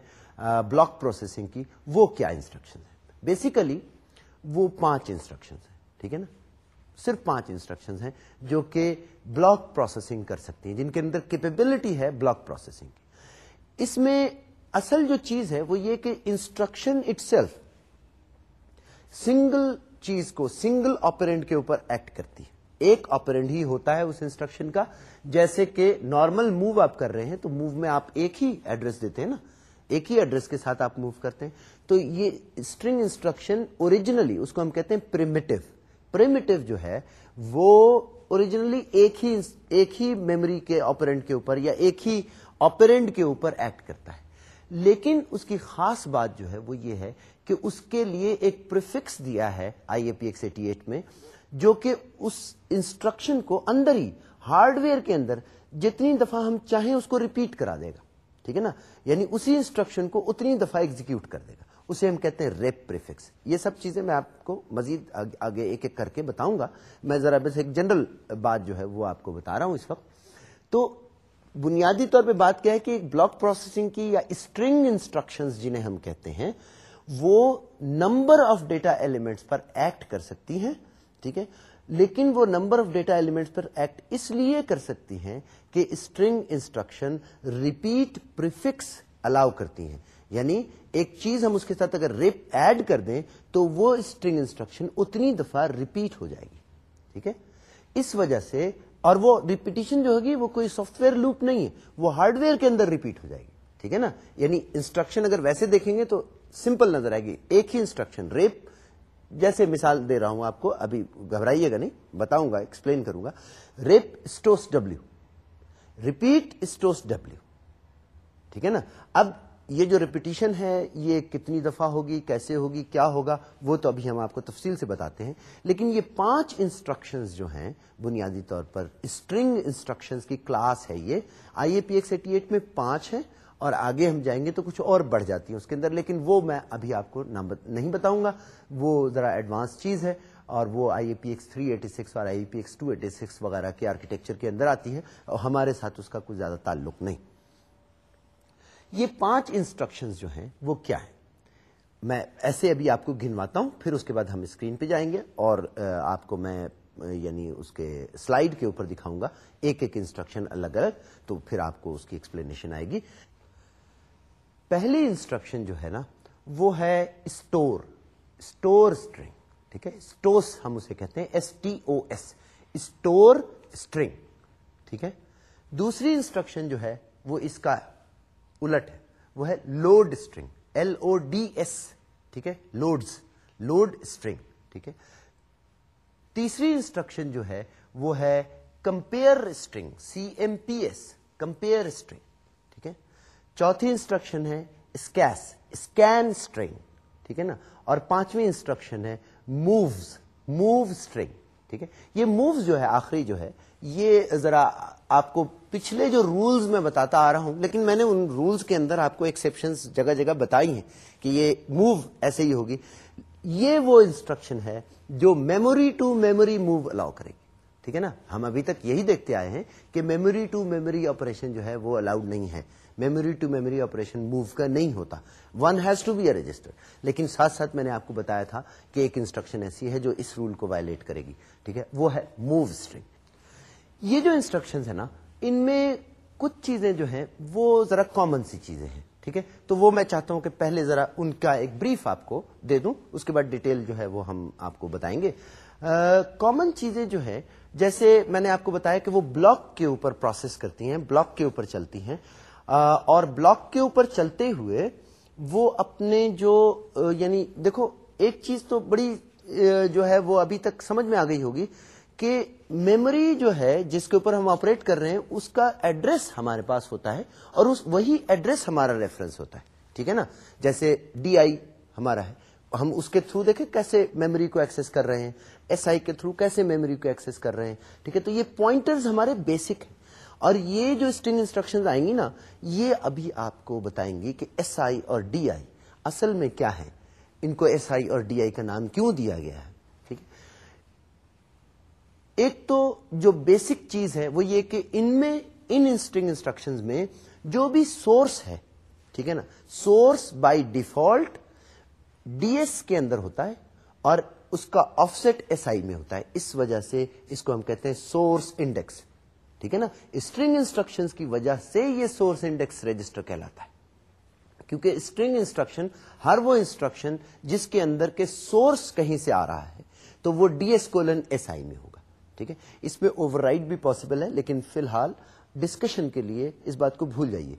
بلاک پروسیسنگ کی، وہ کیا انسٹرکشن ہیں؟ بیسیکلی وہ پانچ انسٹرکشن ہیں، ٹھیک ہے نا؟ صرف پانچ انسٹرکشن ہیں جو کہ بلاک پروسیسنگ کر سکتی ہیں، جن کے اندر کیپیبلٹی ہے بلاک پروسیسنگ کی۔ اس میں اصل جو چیز ہے وہ یہ کہ انسٹرکشن اٹ سیلف سنگل چیز کو سنگل آپرینٹ کے اوپر ایکٹ کرتی ہے۔ ایک آپرینٹ ہی ہوتا ہے اس انسٹرکشن کا۔ جیسے کہ نارمل موو آپ کر رہے ہیں تو موو میں آپ ایک ہی ایڈریس دیتے ہیں نا۔ ایک ہی ایڈریس کے ساتھ آپ موو کرتے ہیں۔ تو یہ اسٹرنگ انسٹرکشن اوریجنلی اس کو ہم کہتے ہیں پریمیٹو پریمیٹو جو ہے وہ اوریجنلی ایک ہی ایک ہی میموری کے آپرینٹ کے اوپر یا ایک ہی آپرینٹ کے اوپر ایکٹ کرتا ہے۔ لیکن اس کی خاص بات جو ہے وہ یہ ہے کہ اس کے لیے ایک پریفکس دیا ہے I A P X eighty eight میں، جو کہ اس انسٹرکشن کو اندر ہی ہارڈ ویئر کے اندر جتنی دفعہ ہم چاہیں اس کو ریپیٹ کرا دے گا، ٹھیک ہے نا؟ یعنی اسی انسٹرکشن کو اتنی دفعہ ایگزیکیوٹ کر دے گا۔ اسے ہم کہتے ہیں ریپ پریفکس یہ سب چیزیں میں آپ کو مزید آگے ایک ایک کر کے بتاؤں گا۔ میں ذرا بس ایک جنرل بات جو ہے وہ آپ کو بتا رہا ہوں اس وقت۔ تو بنیادی طور پہ بات کیا ہے کہ بلاک پروسیسنگ کی یا اسٹرنگ انسٹرکشن جنہیں ہم کہتے ہیں وہ نمبر آف ڈیٹا ایلیمنٹس پر ایکٹ کر سکتی ہیں، ٹھیک ہے؟ لیکن وہ نمبر آف ڈیٹا ایلیمنٹس پر ایکٹ اس لیے کر سکتی ہیں کہ string instruction repeat prefix allow کرتی ہیں۔ یعنی ایک چیز ہم اس کے ساتھ اگر ریپ ایڈ کر دیں تو وہ اسٹرنگ انسٹرکشن اتنی دفعہ ریپیٹ ہو جائے گی۔ ٹھیک ہے؟ اس وجہ سے، اور وہ ریپیٹیشن جو ہوگی وہ کوئی سافٹ ویئر لوپ نہیں ہے، وہ ہارڈ ویئر کے اندر ریپیٹ ہو جائے گی۔ ٹھیک ہے نا؟ یعنی انسٹرکشن اگر ویسے دیکھیں گے تو سمپل نظر آئے گی، ایک ہی انسٹرکشن ریپ جیسے مثال دے رہا ہوں آپ کو، ابھی گھبرائیے گا نہیں، بتاؤں گا ایکسپلین کروں گا۔ Rep stos W repeat stos W ٹھیک ہے نا؟ اب یہ جو ریپیٹیشن ہے، یہ کتنی دفعہ ہوگی، کیسے ہوگی، کیا ہوگا، وہ تو ابھی ہم آپ کو تفصیل سے بتاتے ہیں۔ لیکن یہ پانچ انسٹرکشنز جو ہیں، بنیادی طور پر اسٹرنگ انسٹرکشنز کی کلاس ہے یہ۔ I A P X eighty eight میں پانچ ہے اور آگے ہم جائیں گے تو کچھ اور بڑھ جاتی ہیں اس کے اندر، لیکن وہ میں ابھی آپ کو نہیں بتاؤں گا۔ وہ ذرا ایڈوانس چیز ہے اور وہ I A P X three eighty six اور I A P X two eighty six وغیرہ کے آرکیٹیکچر کے اندر آتی ہے اور ہمارے ساتھ اس کا کوئی زیادہ تعلق نہیں۔ یہ پانچ انسٹرکشن جو ہیں، وہ کیا ہیں؟ میں ایسے ابھی آپ کو گنواتا ہوں، پھر اس کے بعد ہم اسکرین پہ جائیں گے اور آپ کو میں یعنی اس کے سلائیڈ کے اوپر دکھاؤں گا۔ ایک ایک انسٹرکشن الگ الگ، تو پھر آپ کو اس کی ایکسپلینیشن آئے گی۔ پہلی انسٹرکشن جو ہے نا، وہ ہے اسٹور اسٹور اسٹرنگ، ٹھیک ہے؟ اسٹوس ہم اسے کہتے ہیں S T O S store string, ٹھیک ہے؟ دوسری انسٹرکشن جو ہے، وہ اس کا الٹ ہے، وہ ہے load string L O D S ٹھیک ہے؟ لوڈز، لوڈ اسٹرنگ، ٹھیک ہے؟ تیسری انسٹرکشن جو ہے، وہ ہے compare string C M P S compare string چوتھی انسٹرکشن ہے اسکیس، اسکین اسٹرنگ ٹھیک ہے نا؟ اور پانچویں انسٹرکشن ہے مووز، موو اسٹرنگ ٹھیک ہے؟ یہ مووز جو ہے، آخری جو ہے، یہ ذرا آپ کو پچھلے جو رولز میں بتاتا آ رہا ہوں، لیکن میں نے ان رولز کے اندر آپ کو ایکسپشن جگہ جگہ بتائی ہیں کہ یہ موو ایسے ہی ہوگی۔ یہ وہ انسٹرکشن ہے جو memory to memory move allow کرے گی۔ ٹھیک ہے نا؟ ہم ابھی تک یہی دیکھتے آئے ہیں کہ میموری ٹو میموری آپریشن جو ہے وہ الاؤڈ نہیں ہے۔ Memory to memory operation move کا نہیں ہوتا۔ One has to be a register لیکن ساتھ ساتھ میں نے آپ کو بتایا تھا کہ ایک انسٹرکشن ایسی ہے جو اس رول کو وائلیٹ کرے گی۔ ٹھیک ہے؟ وہ ہے موو اسٹرنگ یہ جو انسٹرکشن ہے نا، ان میں کچھ چیزیں جو ہیں وہ ذرا کامن سی چیزیں ہیں۔ ٹھیک ہے؟ تو وہ میں چاہتا ہوں کہ پہلے ذرا ان کا ایک بریف آپ کو دے دوں۔ اس کے بعد ڈیٹیل جو ہے وہ ہم آپ کو بتائیں گے۔ کامن چیزیں جو ہے جیسے میں نے آپ کو بتایا کہ وہ بلاک کے اوپر پروسیس کرتی ہیں، بلاک کے اوپر چلتی ہیں اور بلاک کے اوپر چلتے ہوئے وہ اپنے جو یعنی دیکھو، ایک چیز تو بڑی جو ہے وہ ابھی تک سمجھ میں آ گئی ہوگی کہ میموری جو ہے، جس کے اوپر ہم آپریٹ کر رہے ہیں، اس کا ایڈریس ہمارے پاس ہوتا ہے اور اس، وہی ایڈریس ہمارا ریفرنس ہوتا ہے، ٹھیک ہے نا؟ جیسے ڈی آئی ہمارا ہے، ہم اس کے تھرو دیکھیں کیسے میموری کو ایکسس کر رہے ہیں ایس آئی کے تھرو کیسے میموری کو ایکسس کر رہے ہیں؟ ٹھیک ہے، تو یہ پوائنٹرز ہمارے بیسک ہیں۔ اور یہ جو اسٹرنگ انسٹرکشن آئیں گی نا، یہ ابھی آپ کو بتائیں گی کہ ایس آئی اور ڈی آئی اصل میں کیا ہے ان کو ایس آئی اور ڈی آئی کا نام کیوں دیا گیا ہے؟ ٹھیک ہے۔ ایک تو جو بیسک چیز ہے، وہ یہ کہ ان میں، ان انسٹرنگ انسٹرکشن میں جو بھی سورس ہے، ٹھیک ہے نا source by default D S کے اندر ہوتا ہے اور اس کا آف سیٹ ایس آئی میں ہوتا ہے۔ اس وجہ سے اس کو ہم کہتے ہیں سورس انڈیکس ٹھیک ہے نا؟ اسٹرنگ انسٹرکشن کی وجہ سے یہ سورس انڈیکس رجسٹر کہلاتا ہے۔ کیونکہ اسٹرنگ انسٹرکشن ہر وہ انسٹرکشن جس کے اندر کے سورس کہیں سے آ رہا ہے، تو وہ D S colon S I میں ہوگا۔ ٹھیک ہے؟ اس میں اوور بھی پاسبل ہے، لیکن فی الحال ڈسکشن کے لیے اس بات کو بھول جائیے۔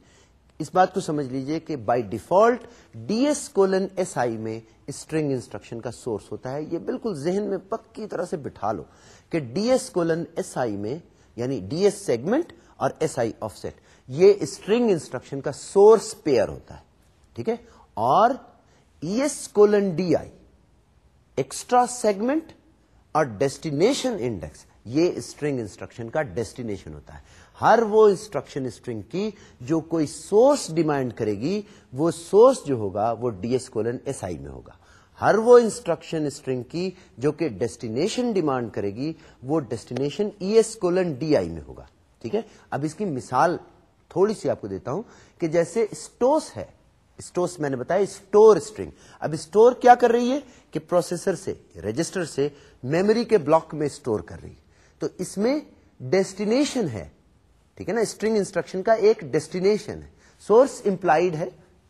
اس بات کو سمجھ لیجیے کہ by default D S colon S I میں اسٹرنگ انسٹرکشن کا سورس ہوتا ہے۔ یہ بالکل ذہن میں پکی طرح سے بٹھا لو کہ D S colon S I میں یعنی ڈی ایس سیگمنٹ اور ایس آئی آف سیٹ یہ اسٹرنگ انسٹرکشن کا سورس پیئر ہوتا ہے۔ ٹھیک ہے؟ اور E S colon D I extra segment اور ڈیسٹینیشن انڈیکس یہ اسٹرنگ انسٹرکشن کا ڈیسٹینیشن ہوتا ہے۔ ہر وہ انسٹرکشن اسٹرنگ کی جو کوئی سورس ڈیمانڈ کرے گی، وہ سورس جو ہوگا، وہ D S colon S I میں ہوگا۔ ہر وہ انسٹرکشن اسٹرنگ کی جو کہ ڈیسٹینیشن ڈیمانڈ کرے گی، وہ destination E S colon D I میں ہوگا۔ ٹھیک ہے؟ اب اس کی مثال تھوڑی سی آپ کو دیتا ہوں کہ جیسے اسٹوس ہے اسٹوس میں نے بتایا اسٹور اسٹرنگ اب اسٹور کیا کر رہی ہے کہ پروسیسر سے رجسٹر سے میموری کے بلاک میں اسٹور کر رہی۔ ہے تو اس میں ڈیسٹینیشن ہے۔ ٹھیک ہے نا؟ اسٹرنگ انسٹرکشن کا ایک ڈیسٹینیشن ہے۔ سورس امپلائڈ ہے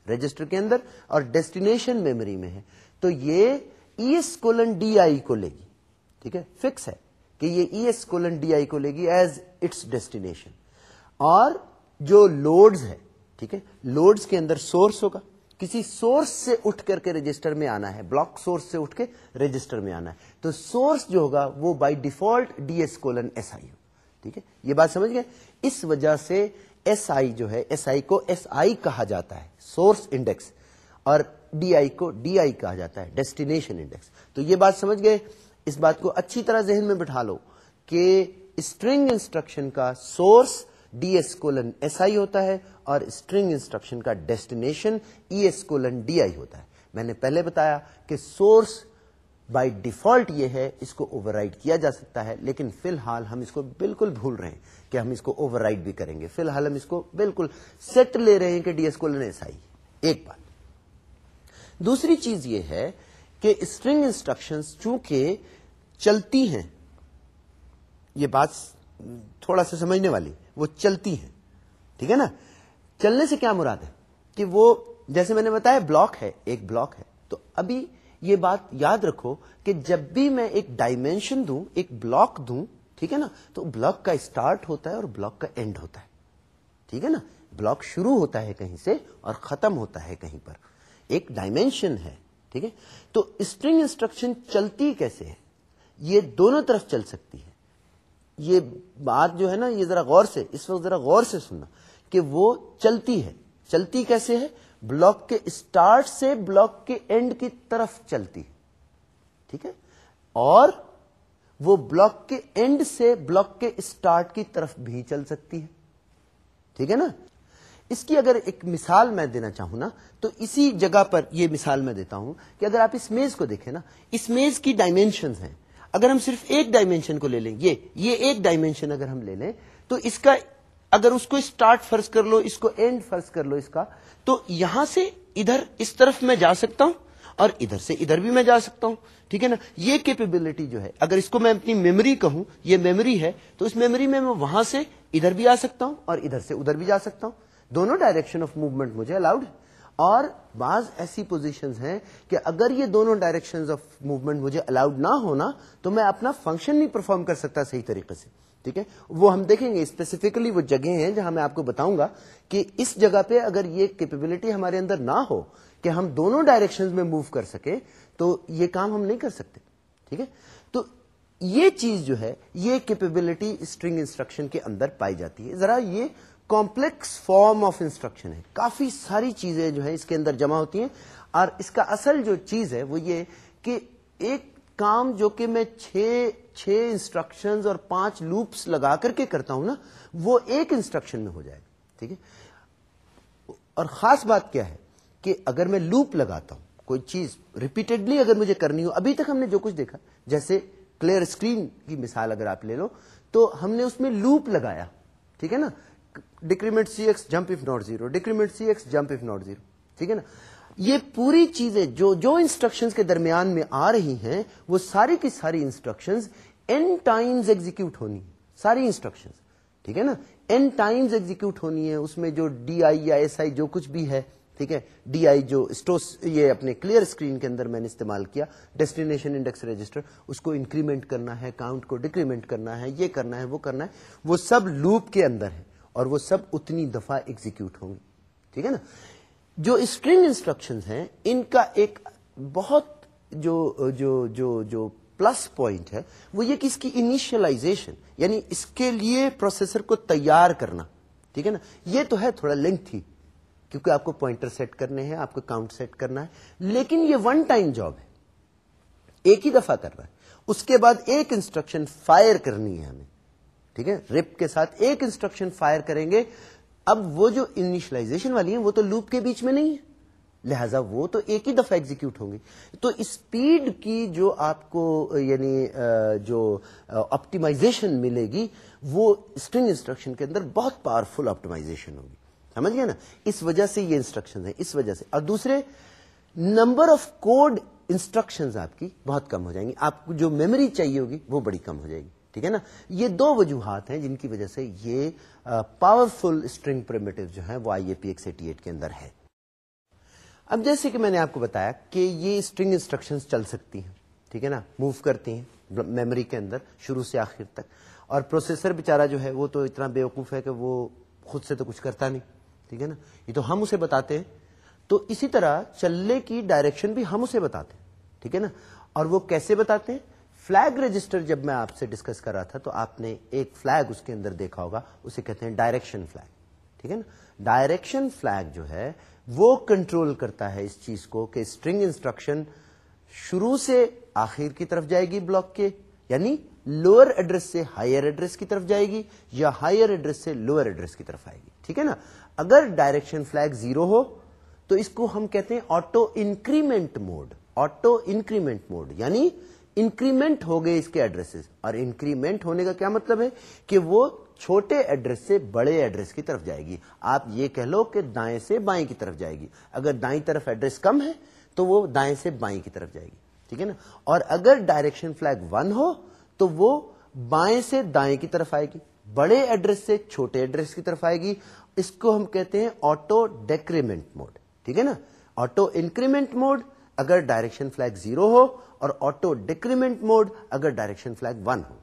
رجسٹر کے اندر اور ڈیسٹینیشن میموری میں ہے۔ تو یہ E S colon D I کو لے گی۔ ٹھیک ہے؟ فکس ہے کہ یہ E S colon D I کو لے گی ایز اٹس ڈیسٹینیشن اور جو لوڈز ہے، ٹھیک ہے؟ لوڈز کے اندر سورس ہوگا۔ کسی سورس سے اٹھ کر کے رجسٹر میں آنا ہے بلاک سورس سے اٹھ کے رجسٹر میں آنا ہے۔ تو سورس جو ہوگا وہ by default D S colon S I ٹھیک ہے؟ یہ بات سمجھ گئے؟ اس وجہ سے ایس آئی جو ہے ایس آئی کو ایس آئی کہا جاتا ہے سورس انڈیکس اور ڈی آئی کو ڈی آئی کہا جاتا ہے ڈیسٹینیشن انڈیکس تو یہ بات سمجھ گئے؟ اس بات کو اچھی طرح ذہن میں بٹھا لو کہ اسٹرنگ انسٹرکشن کا source D S colon S I ہوتا ہے اور اسٹرنگ انسٹرکشن کا destination E S colon D I ہوتا ہے۔ میں نے پہلے بتایا کہ سورس بائی ڈیفالٹ یہ ہے اس کو اوور رائڈ کیا جا سکتا ہے، لیکن فی الحال ہم اس کو بالکل بھول رہے ہیں کہ ہم اس کو اوور رائڈ بھی کریں گے۔ فی الحال ہم اس کو بالکل سیٹ لے رہے ہیں کہ D S colon S I ایک بات۔ دوسری چیز یہ ہے کہ اسٹرنگ انسٹرکشن چونکہ چلتی ہیں، یہ بات تھوڑا سا سمجھنے والی، وہ چلتی ہیں۔ ٹھیک ہے نا؟ چلنے سے کیا مراد ہے؟ کہ وہ، جیسے میں نے بتایا بلاک ہے، ایک بلاک ہے۔ تو ابھی یہ بات یاد رکھو کہ جب بھی میں ایک ڈائمینشن دوں، ایک بلاک دوں، ٹھیک ہے نا؟ تو بلاک کا اسٹارٹ ہوتا ہے اور بلاک کا اینڈ ہوتا ہے۔ ٹھیک ہے نا؟ بلاک شروع ہوتا ہے کہیں سے اور ختم ہوتا ہے کہیں پر۔ ایک ڈائمینشن ہے، ٹھیک ہے؟ تو اسٹرنگ انسٹرکشن چلتی کیسے ہے؟ یہ دونوں طرف چل سکتی ہے۔ یہ بات جو ہے نا، یہ ذرا غور سے، اس وقت ذرا غور سے سننا کہ وہ چلتی ہے۔ چلتی کیسے ہے؟ بلاک کے اسٹارٹ سے بلاک کے اینڈ کی طرف چلتی ہے۔ ٹھیک ہے؟ اور وہ بلاک کے اینڈ سے بلاک کے اسٹارٹ کی طرف بھی چل سکتی ہے۔ ٹھیک ہے نا؟ اس کی اگر ایک مثال میں دینا چاہوں نا، تو اسی جگہ پر یہ مثال میں دیتا ہوں کہ اگر آپ اس میز کو دیکھیں نا، اس میز کی ڈائمینشن ہیں۔ اگر ہم صرف ایک ڈائمینشن کو لے لیں، یہ یہ ایک ڈائمینشن اگر ہم لے لیں، تو اس کا اگر اس کو اسٹارٹ فرض کر لو، اس کو اینڈ فرض کر لو اس کا، تو یہاں سے ادھر اس طرف میں جا سکتا ہوں اور ادھر سے ادھر بھی میں جا سکتا ہوں۔ ٹھیک ہے نا؟ یہ کیپیبلٹی جو ہے، اگر اس کو میں اپنی میموری کہوں، یہ میموری ہے، تو اس میموری میں میں وہاں سے ادھر بھی آ سکتا ہوں اور ادھر سے ادھر بھی جا سکتا ہوں۔ دونوں ڈائریکشن آف موومنٹ مجھے الاؤڈ ہے اور بعض ایسی پوزیشن ہیں کہ اگر یہ دونوں ڈائریکشن آف موومنٹ مجھے الاؤڈ نہ ہونا، تو میں اپنا فنکشن نہیں پرفارم کر سکتا صحیح طریقے سے۔ ٹھیک ہے؟ وہ ہم دیکھیں گے اسپیسیفکلی وہ جگہ ہیں جہاں میں آپ کو بتاؤں گا کہ اس جگہ پہ اگر یہ کیپیبلٹی ہمارے اندر نہ ہو کہ ہم دونوں ڈائریکشن میں موو کر سکیں، تو یہ کام ہم نہیں کر سکتے، ٹھیک ہے؟ تو یہ چیز جو ہے، یہ کیپیبلٹی اسٹرنگ انسٹرکشن کے اندر پائی جاتی ہے۔ ذرا یہ کمپلیکس فارم آف انسٹرکشن ہے۔ کافی ساری چیزیں جو ہے اس کے اندر جمع ہوتی ہیں۔ اور اس کا اصل جو چیز ہے وہ یہ کہ ایک کام جو کہ میں چھ چھ انسٹرکشن اور پانچ لوپس لگا کر کے کرتا ہوں نا، وہ ایک انسٹرکشن میں ہو جائے گا، ٹھیک ہے؟ اور خاص بات کیا ہے کہ اگر میں لوپ لگاتا ہوں، کوئی چیز ریپیٹڈلی اگر مجھے کرنی ہو، ابھی تک ہم نے جو کچھ دیکھا، جیسے کلیئر اسکرین کی مثال اگر آپ لے لو، تو ہم نے اس میں لوپ لگایا، ٹھیک ہے نا؟ Decrement C X jump if not zero decrement C X jump if not zero ٹھیک ہے نا؟ یہ پوری چیزیں جو جو انسٹرکشن کے درمیان میں آ رہی ہیں، وہ ساری کی ساری انسٹرکشن این ٹائمز ایگزیکیوٹ ہونی ساری انسٹرکشن ٹھیک ہے نا؟ این ٹائمز ایگزیکیوٹ ہونی ہے اس میں جو ڈی آئی یا ایس آئی جو کچھ بھی ہے، ٹھیک ہے؟ ڈی آئی جو اسٹوس یہ اپنے کلیئر اسکرین کے اندر میں نے استعمال کیا ڈیسٹینیشن انڈیکس رجسٹر اس کو انکریمنٹ کرنا ہے کاؤنٹ کو ڈیکریمنٹ کرنا ہے، یہ کرنا ہے، وہ کرنا ہے، وہ سب لوپ کے اندر ہے اور وہ سب اتنی دفعہ ایگزیکیوٹ ہوں گی۔ ٹھیک ہے نا؟ جو اسٹرنگ انسٹرکشن ہیں، ان کا ایک بہت جو جو جو جو پلس پوائنٹ ہے، وہ یہ کہ اس کی انیشلائزیشن یعنی اس کے لیے پروسیسر کو تیار کرنا، ٹھیک ہے نا؟ یہ تو ہے تھوڑا لنک تھی کیونکہ آپ کو پوائنٹر سیٹ کرنے ہیں، آپ کو کاؤنٹ سیٹ کرنا ہے، لیکن یہ ون ٹائم جاب ہے، ایک ہی دفعہ کر رہا ہے۔ اس کے بعد ایک انسٹرکشن فائر کرنی ہے ہمیں، ٹھیک ہے؟ رپ کے ساتھ ایک انسٹرکشن فائر کریں گے اب وہ جو انیشلائزیشن والی ہیں وہ تو لوپ کے بیچ میں نہیں ہے لہذا وہ تو ایک ہی دفعہ ایگزیکیوٹ ہوں گی تو اسپیڈ کی جو آپ کو یعنی جو آپٹیمائزیشن ملے گی، وہ اسٹرنگ انسٹرکشن کے اندر بہت پاورفل آپٹیمائزیشن ہوگی۔ سمجھ گیا نا؟ اس وجہ سے یہ انسٹرکشن ہے اس وجہ سے۔ اور دوسرے نمبر آف کوڈ انسٹرکشن آپ کی بہت کم ہو جائیں گی۔ آپ کو جو میموری چاہیے ہوگی وہ بڑی کم ہو جائے گی۔ ٹھیک ہے نا؟ یہ دو وجوہات ہیں جن کی وجہ سے یہ پاورفل اسٹرنگ پرمیٹو جو ہے وہ I A P X eighty eight کے اندر ہے اب جیسے کہ میں نے آپ کو بتایا کہ یہ اسٹرنگ انسٹرکشن چل سکتی ہیں، ٹھیک ہے نا؟ موو کرتی ہیں میموری کے اندر شروع سے آخر تک۔ اور پروسیسر بےچارا جو ہے وہ تو اتنا بے وقوف ہے کہ وہ خود سے تو کچھ کرتا نہیں، ٹھیک ہے نا؟ یہ تو ہم اسے بتاتے ہیں۔ تو اسی طرح چلنے کی ڈائریکشن بھی ہم اسے بتاتے ہیں، ٹھیک ہے نا؟ اور وہ کیسے بتاتے ہیں؟ فلیگ رجسٹر جب میں آپ سے ڈسکس کر رہا تھا تو آپ نے ایک فلیگ اس کے اندر دیکھا ہوگا، اسے کہتے ہیں ڈائریکشن فلیگ ٹھیک ہے نا؟ ڈائریکشن فلیگ جو ہے، وہ کنٹرول کرتا ہے اس چیز کو کہ اسٹرنگ انسٹرکشن شروع سے آخر کی طرف جائے گی بلاک کے یعنی لوور ایڈریس سے ہائر ایڈریس کی طرف جائے گی یا ہائر ایڈریس سے لوور ایڈریس کی طرف آئے گی، ٹھیک ہے نا؟ اگر ڈائریکشن فلیگ زیرو ہو، تو اس کو ہم کہتے ہیں auto increment mode auto increment mode یعنی انکریمنٹ ہو گئے اس کے ایڈریس اور انکریمنٹ ہونے کا کیا مطلب ہے؟ کہ وہ چھوٹے ایڈریس سے بڑے ایڈریس کی طرف جائے گی. آپ یہ کہہ لو کہ دائیں سے بائیں کی طرف جائے گی. اگر دائیں طرف ایڈریس کم ہے تو وہ دائیں سے بائیں کی طرف جائے گی. ٹھیک ہے نا؟ اور اگر ڈائریکشن فلیگ ون ہو تو وہ بائیں سے دائیں کی طرف آئے گی. بڑے ایڈریس سے چھوٹے ایڈریس کی طرف آئے گی. اس کو ہم کہتے ہیں آٹو ڈیکریمنٹ موڈ ٹھیک ہے نا؟ آٹو انکریمنٹ موڈ اگر ڈائریکشن فلیگ زیرو ہو اور آٹو ڈیکریمنٹ موڈ اگر ڈائریکشن فلیگ ون ہو،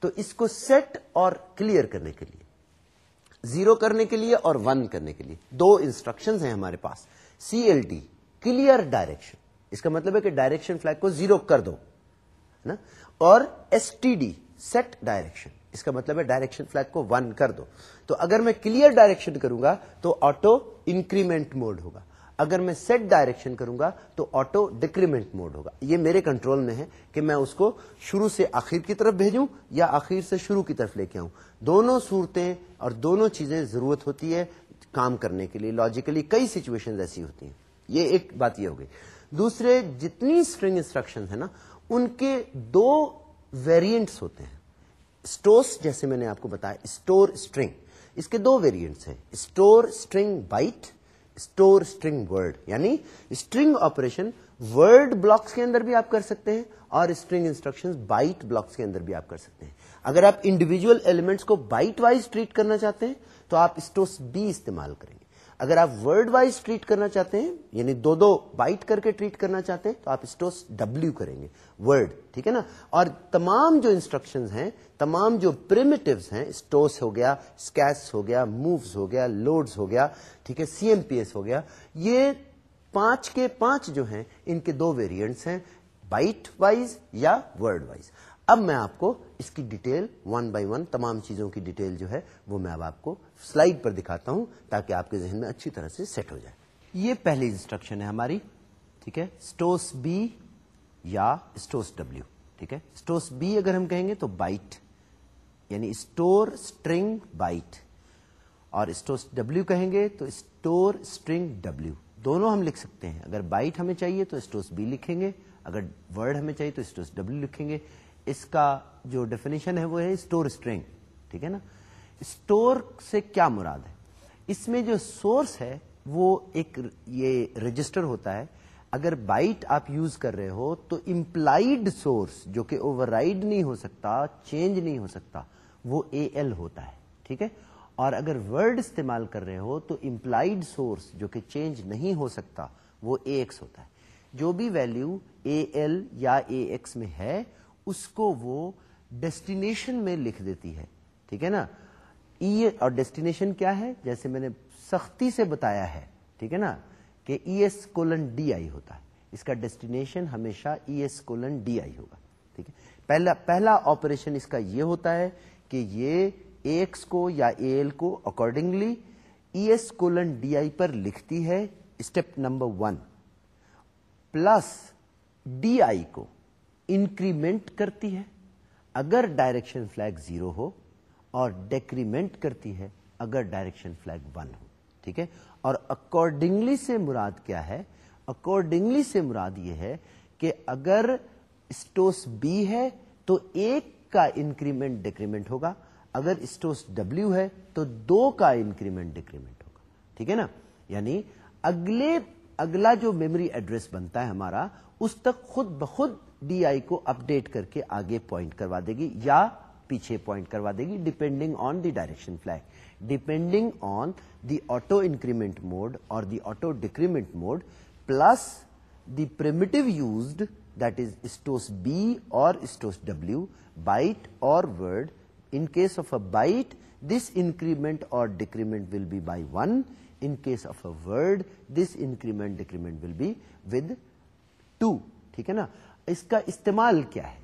تو اس کو سیٹ اور کلیئر کرنے کے لیے زیرو کرنے کے لیے اور ون کرنے کے لیے، دو انسٹرکشن ہیں ہمارے پاس۔ C L D clear direction اس کا مطلب ہے کہ ڈائریکشن فلیگ کو زیرو کر دو نا؟ اور S T D set direction اس کا مطلب ہے ڈائریکشن فلیگ کو ون کر دو۔ تو اگر میں کلیئر ڈائریکشن کروں گا تو آٹو انکریمنٹ موڈ ہوگا۔ اگر میں سیٹ ڈائریکشن کروں گا تو آٹو ڈیکریمنٹ موڈ ہوگا۔ یہ میرے کنٹرول میں ہے کہ میں اس کو شروع سے آخر کی طرف بھیجوں یا آخر سے شروع کی طرف لے کے آؤں۔ دونوں صورتیں اور دونوں چیزیں ضرورت ہوتی ہے کام کرنے کے لیے۔ لاجیکلی کئی سچویشن ایسی ہوتی ہیں۔ یہ ایک بات یہ ہو گئی۔ دوسرے، جتنی اسٹرنگ انسٹرکشن ہے نا، ان کے دو ویریئنٹس ہوتے ہیں۔ اسٹوس جیسے میں نے آپ کو بتایا اسٹور اسٹرنگ اس کے دو ویریئنٹس ہیں۔ Store string byte store string word یعنی اسٹرنگ آپریشن ورڈ بلاکس کے اندر بھی آپ کر سکتے ہیں اور اسٹرنگ انسٹرکشن بائٹ بلاکس کے اندر بھی آپ کر سکتے ہیں اگر آپ انڈیویجل ایلیمنٹس کو بائٹ وائز ٹریٹ کرنا چاہتے ہیں تو آپ اسٹوس بی استعمال کریں گے اگر آپ ورڈ وائز ٹریٹ کرنا چاہتے ہیں یعنی دو دو بائٹ کر کے ٹریٹ کرنا چاہتے ہیں، تو آپ اسٹوس ڈبلو کریں گے ورڈ ٹھیک ہے نا؟ اور تمام جو انسٹرکشن ہیں، تمام جو پریمیٹوز ہیں اسٹوس ہو گیا اسکیس ہو گیا مووز ہو گیا لوڈز ہو گیا، ٹھیک ہے سی ایم پی ایس ہو گیا، یہ پانچ کے پانچ جو ہیں، ان کے دو ویریئنٹس ہیں بائٹ وائز یا ورڈ وائز اب میں آپ کو اس کی ڈیٹیل ون بائی ون تمام چیزوں کی ڈیٹیل جو ہے وہ میں اب آپ کو سلائڈ پر دکھاتا ہوں تاکہ آپ کے ذہن میں اچھی طرح سے سیٹ ہو جائے۔ یہ پہلی انسٹرکشن ہے ہماری، ٹھیک ہے؟ اسٹوس بی یا اسٹوس ڈبلو ٹھیک ہے؟ اسٹوس بی اگر ہم کہیں گے تو بائٹ یعنی اسٹور اسٹرنگ بائٹ اور اسٹوس ڈبلو کہیں گے تو اسٹور اسٹرنگ ڈبلو دونوں ہم لکھ سکتے ہیں۔ اگر بائٹ ہمیں چاہیے تو اسٹوس بی لکھیں گے، اگر ورڈ ہمیں چاہیے تو اسٹوس ڈبلو لکھیں گے۔ اس کا جو ڈیفینیشن ہے وہ ہے اسٹور اسٹرنگ ٹھیک ہے نا؟ اسٹور سے کیا مراد ہے؟ اس میں جو سورس ہے وہ ایک یہ رجسٹر ہوتا ہے۔ اگر بائٹ آپ یوز کر رہے ہو تو امپلائڈ سورس جو کہ اوور رائڈ نہیں ہو سکتا چینج نہیں ہو سکتا، وہ اے ایل ہوتا ہے۔ ٹھیک ہے؟ اور اگر ورڈ استعمال کر رہے ہو تو امپلائڈ سورس جو کہ چینج نہیں ہو سکتا، وہ اے ایکس ہوتا ہے۔ جو بھی ویلو اے ایل یا اے ایکس میں ہے اس کو وہ ڈیسٹینیشن میں لکھ دیتی ہے۔ ٹھیک ہے نا؟ ای اور ڈیسٹینیشن کیا ہے؟ جیسے میں نے سختی سے بتایا ہے، ٹھیک ہے نا؟ کہ E S colon D I ہوتا ہے۔ اس کا ڈیسٹینیشن ہمیشہ E S colon D I ہوگا۔ ٹھیک ہے؟ پہلا پہلا آپریشن اس کا یہ ہوتا ہے کہ یہ ایکس کو یا اے ایل کو accordingly E S colon D I پر لکھتی ہے۔ Step number one plus D I کو انکریمنٹ کرتی ہے۔ اگر ڈائریکشن فلیگ زیرو ہو اور ڈیکریمنٹ کرتی ہے، اگر ڈائریکشن فلیگ ون ہو، ٹھیک ہے؟ اور اکارڈنگلی سے مراد کیا ہے؟ اکارڈنگلی سے مراد یہ ہے کہ اگر اسٹوس بی ہے تو ایک کا انکریمنٹ ڈیکریمنٹ ہوگا، اگر اسٹوس ڈبلو ہے تو دو کا انکریمنٹ ڈیکریمنٹ ہوگا، ٹھیک ہے نا؟ یعنی اگلے، اگلا جو میموری ایڈریس بنتا ہے ہمارا، اس تک خود بخود ڈی آئی کو اپ ڈیٹ کر کے آگے پوائنٹ کروا دے گی یا پیچھے پوائنٹ کروا دے گی depending on the direction flag depending on the auto increment mode or the auto decrement mode plus the primitive used that is stos B or stos W byte or word in case of a byte this increment or decrement will be by one in case of a word this increment decrement will be with two ٹھیک ہے نا؟ اس کا استعمال کیا ہے؟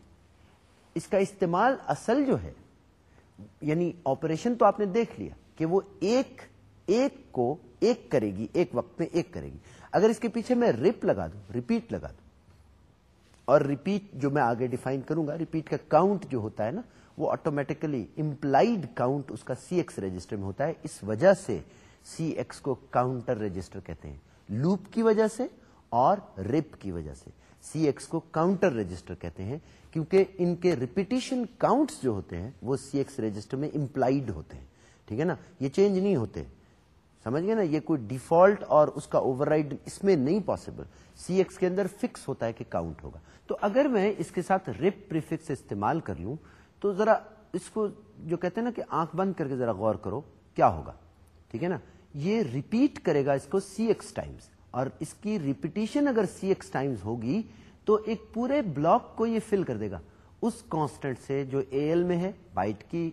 اس کا استعمال اصل جو ہے یعنی آپریشن تو آپ نے دیکھ لیا کہ وہ ایک ایک کو ایک کرے گی، ایک وقت میں ایک کرے گی۔ اگر اس کے پیچھے میں ریپ لگا دوں ریپیٹ لگا دوں، اور ریپیٹ جو میں آگے ڈیفائن کروں گا ریپیٹ کا کاؤنٹ جو ہوتا ہے نا، وہ آٹومیٹکلی امپلائڈ کاؤنٹ اس کا سی ایکس رجسٹر میں ہوتا ہے۔ اس وجہ سے سی ایکس کو کاؤنٹر رجسٹر کہتے ہیں۔ لوپ کی وجہ سے اور ریپ کی وجہ سے۔ سی ایکس کو کاؤنٹر رجسٹر کہتے ہیں، کیونکہ ان کے ریپیٹیشن کاؤنٹس جو ہوتے ہیں، وہ سی ایکس رجسٹر میں امپلائڈ ہوتے ہیں۔ ٹھیک ہے نا؟ یہ چینج نہیں ہوتے۔ سمجھ گئے نا؟ یہ کوئی ڈیفالٹ اور اس کا اوور اس میں نہیں پاسبل سی ایکس کے اندر فکس ہوتا ہے کہ کاؤنٹ ہوگا۔ تو اگر میں اس کے ساتھ ریپ پریفکس استعمال کر لوں، تو ذرا اس کو جو کہتے ہیں نا کہ آنکھ بند کر کے ذرا غور کرو، کیا ہوگا؟ ٹھیک ہے نا؟ یہ ریپیٹ کرے گا اس کو سی ایکس ٹائمس اور اس کی ریپیٹیشن اگر سی ایکس ٹائمز ہوگی تو ایک پورے بلاک کو یہ فل کر دے گا۔ اس کانسٹنٹ سے جو اے ایل میں ہے بائٹ کی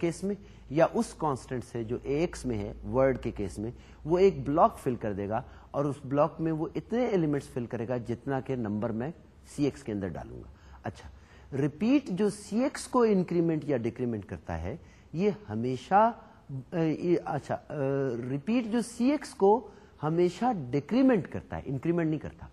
کیس میں، یا اس کانسٹنٹ سے جو اے ایکس میں ہے ورڈ کے کیس میں، وہ ایک بلاک فل کر دے گا اور اس بلاک میں وہ اتنے ایلیمنٹس فل کرے گا جتنا کہ نمبر میں سی ایکس کے اندر ڈالوں گا۔ اچھا ریپیٹ جو سی ایکس کو انکریمنٹ یا ڈیکریمنٹ کرتا ہے، یہ ہمیشہ اچھا ریپیٹ جو سی ایکس کو ہمیشہ ڈیکریمنٹ کرتا ہے انکریمنٹ نہیں کرتا۔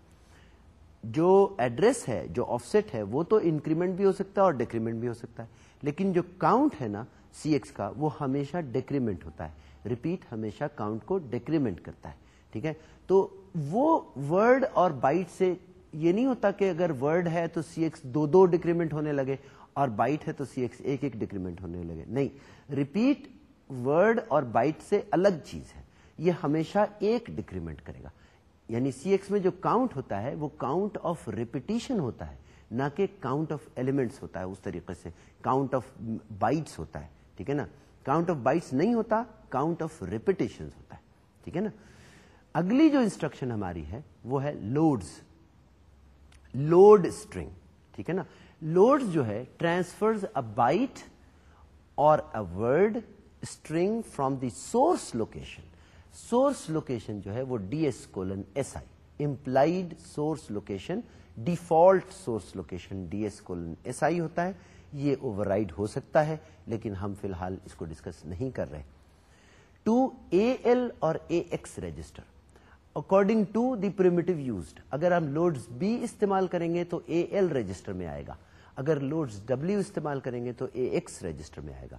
جو ایڈریس ہے، جو آف سیٹ ہے، وہ تو انکریمنٹ بھی ہو سکتا ہے اور ڈیکریمنٹ بھی ہو سکتا ہے۔ لیکن جو کاؤنٹ ہے نا سی ایکس کا، وہ ہمیشہ ڈیکریمنٹ ہوتا ہے۔ ریپیٹ ہمیشہ کاؤنٹ کو ڈیکریمنٹ کرتا ہے۔ ٹھیک ہے؟ تو وہ ورڈ اور بائٹ سے یہ نہیں ہوتا کہ اگر ورڈ ہے تو سی ایکس دو دو ڈیکریمنٹ ہونے لگے اور بائٹ ہے تو سی ایکس ایک ایک ڈیکریمنٹ ہونے لگے۔ نہیں ریپیٹ ورڈ اور بائٹ سے الگ چیز ہے۔ یہ ہمیشہ ایک ڈیکریمنٹ کرے گا۔ یعنی سی ایکس میں جو کاؤنٹ ہوتا ہے، وہ کاؤنٹ آف ریپیٹیشن ہوتا ہے، نہ کہ کاؤنٹ آف ایلیمنٹس ہوتا ہے اس طریقے سے۔ کاؤنٹ آف بائٹس ہوتا ہے، ٹھیک ہے نا؟ کاؤنٹ آف بائٹس نہیں ہوتا کاؤنٹ آف ریپیٹیشن ہوتا ہے، ٹھیک ہے نا؟ اگلی جو انسٹرکشن ہماری ہے، وہ ہے لوڈز لوڈ اسٹرنگ ٹھیک ہے نا؟ لوڈ جو ہے transfers a byte or a word string from the source location source location جو ہے وہ D S colon S I implied source location, default source location D S کو ایس آئی ہوتا ہے۔ یہ اوور ہو سکتا ہے، لیکن ہم فی الحال اس کو ڈسکس نہیں کر رہے۔ To A L or A X register. According to the primitive used, اگر ہم لوڈز بی استعمال کریں گے تو اے ایل رجسٹر میں آئے گا۔ اگر لوڈز ڈبلو استعمال کریں گے تو اے ایکس رجسٹر میں آئے گا۔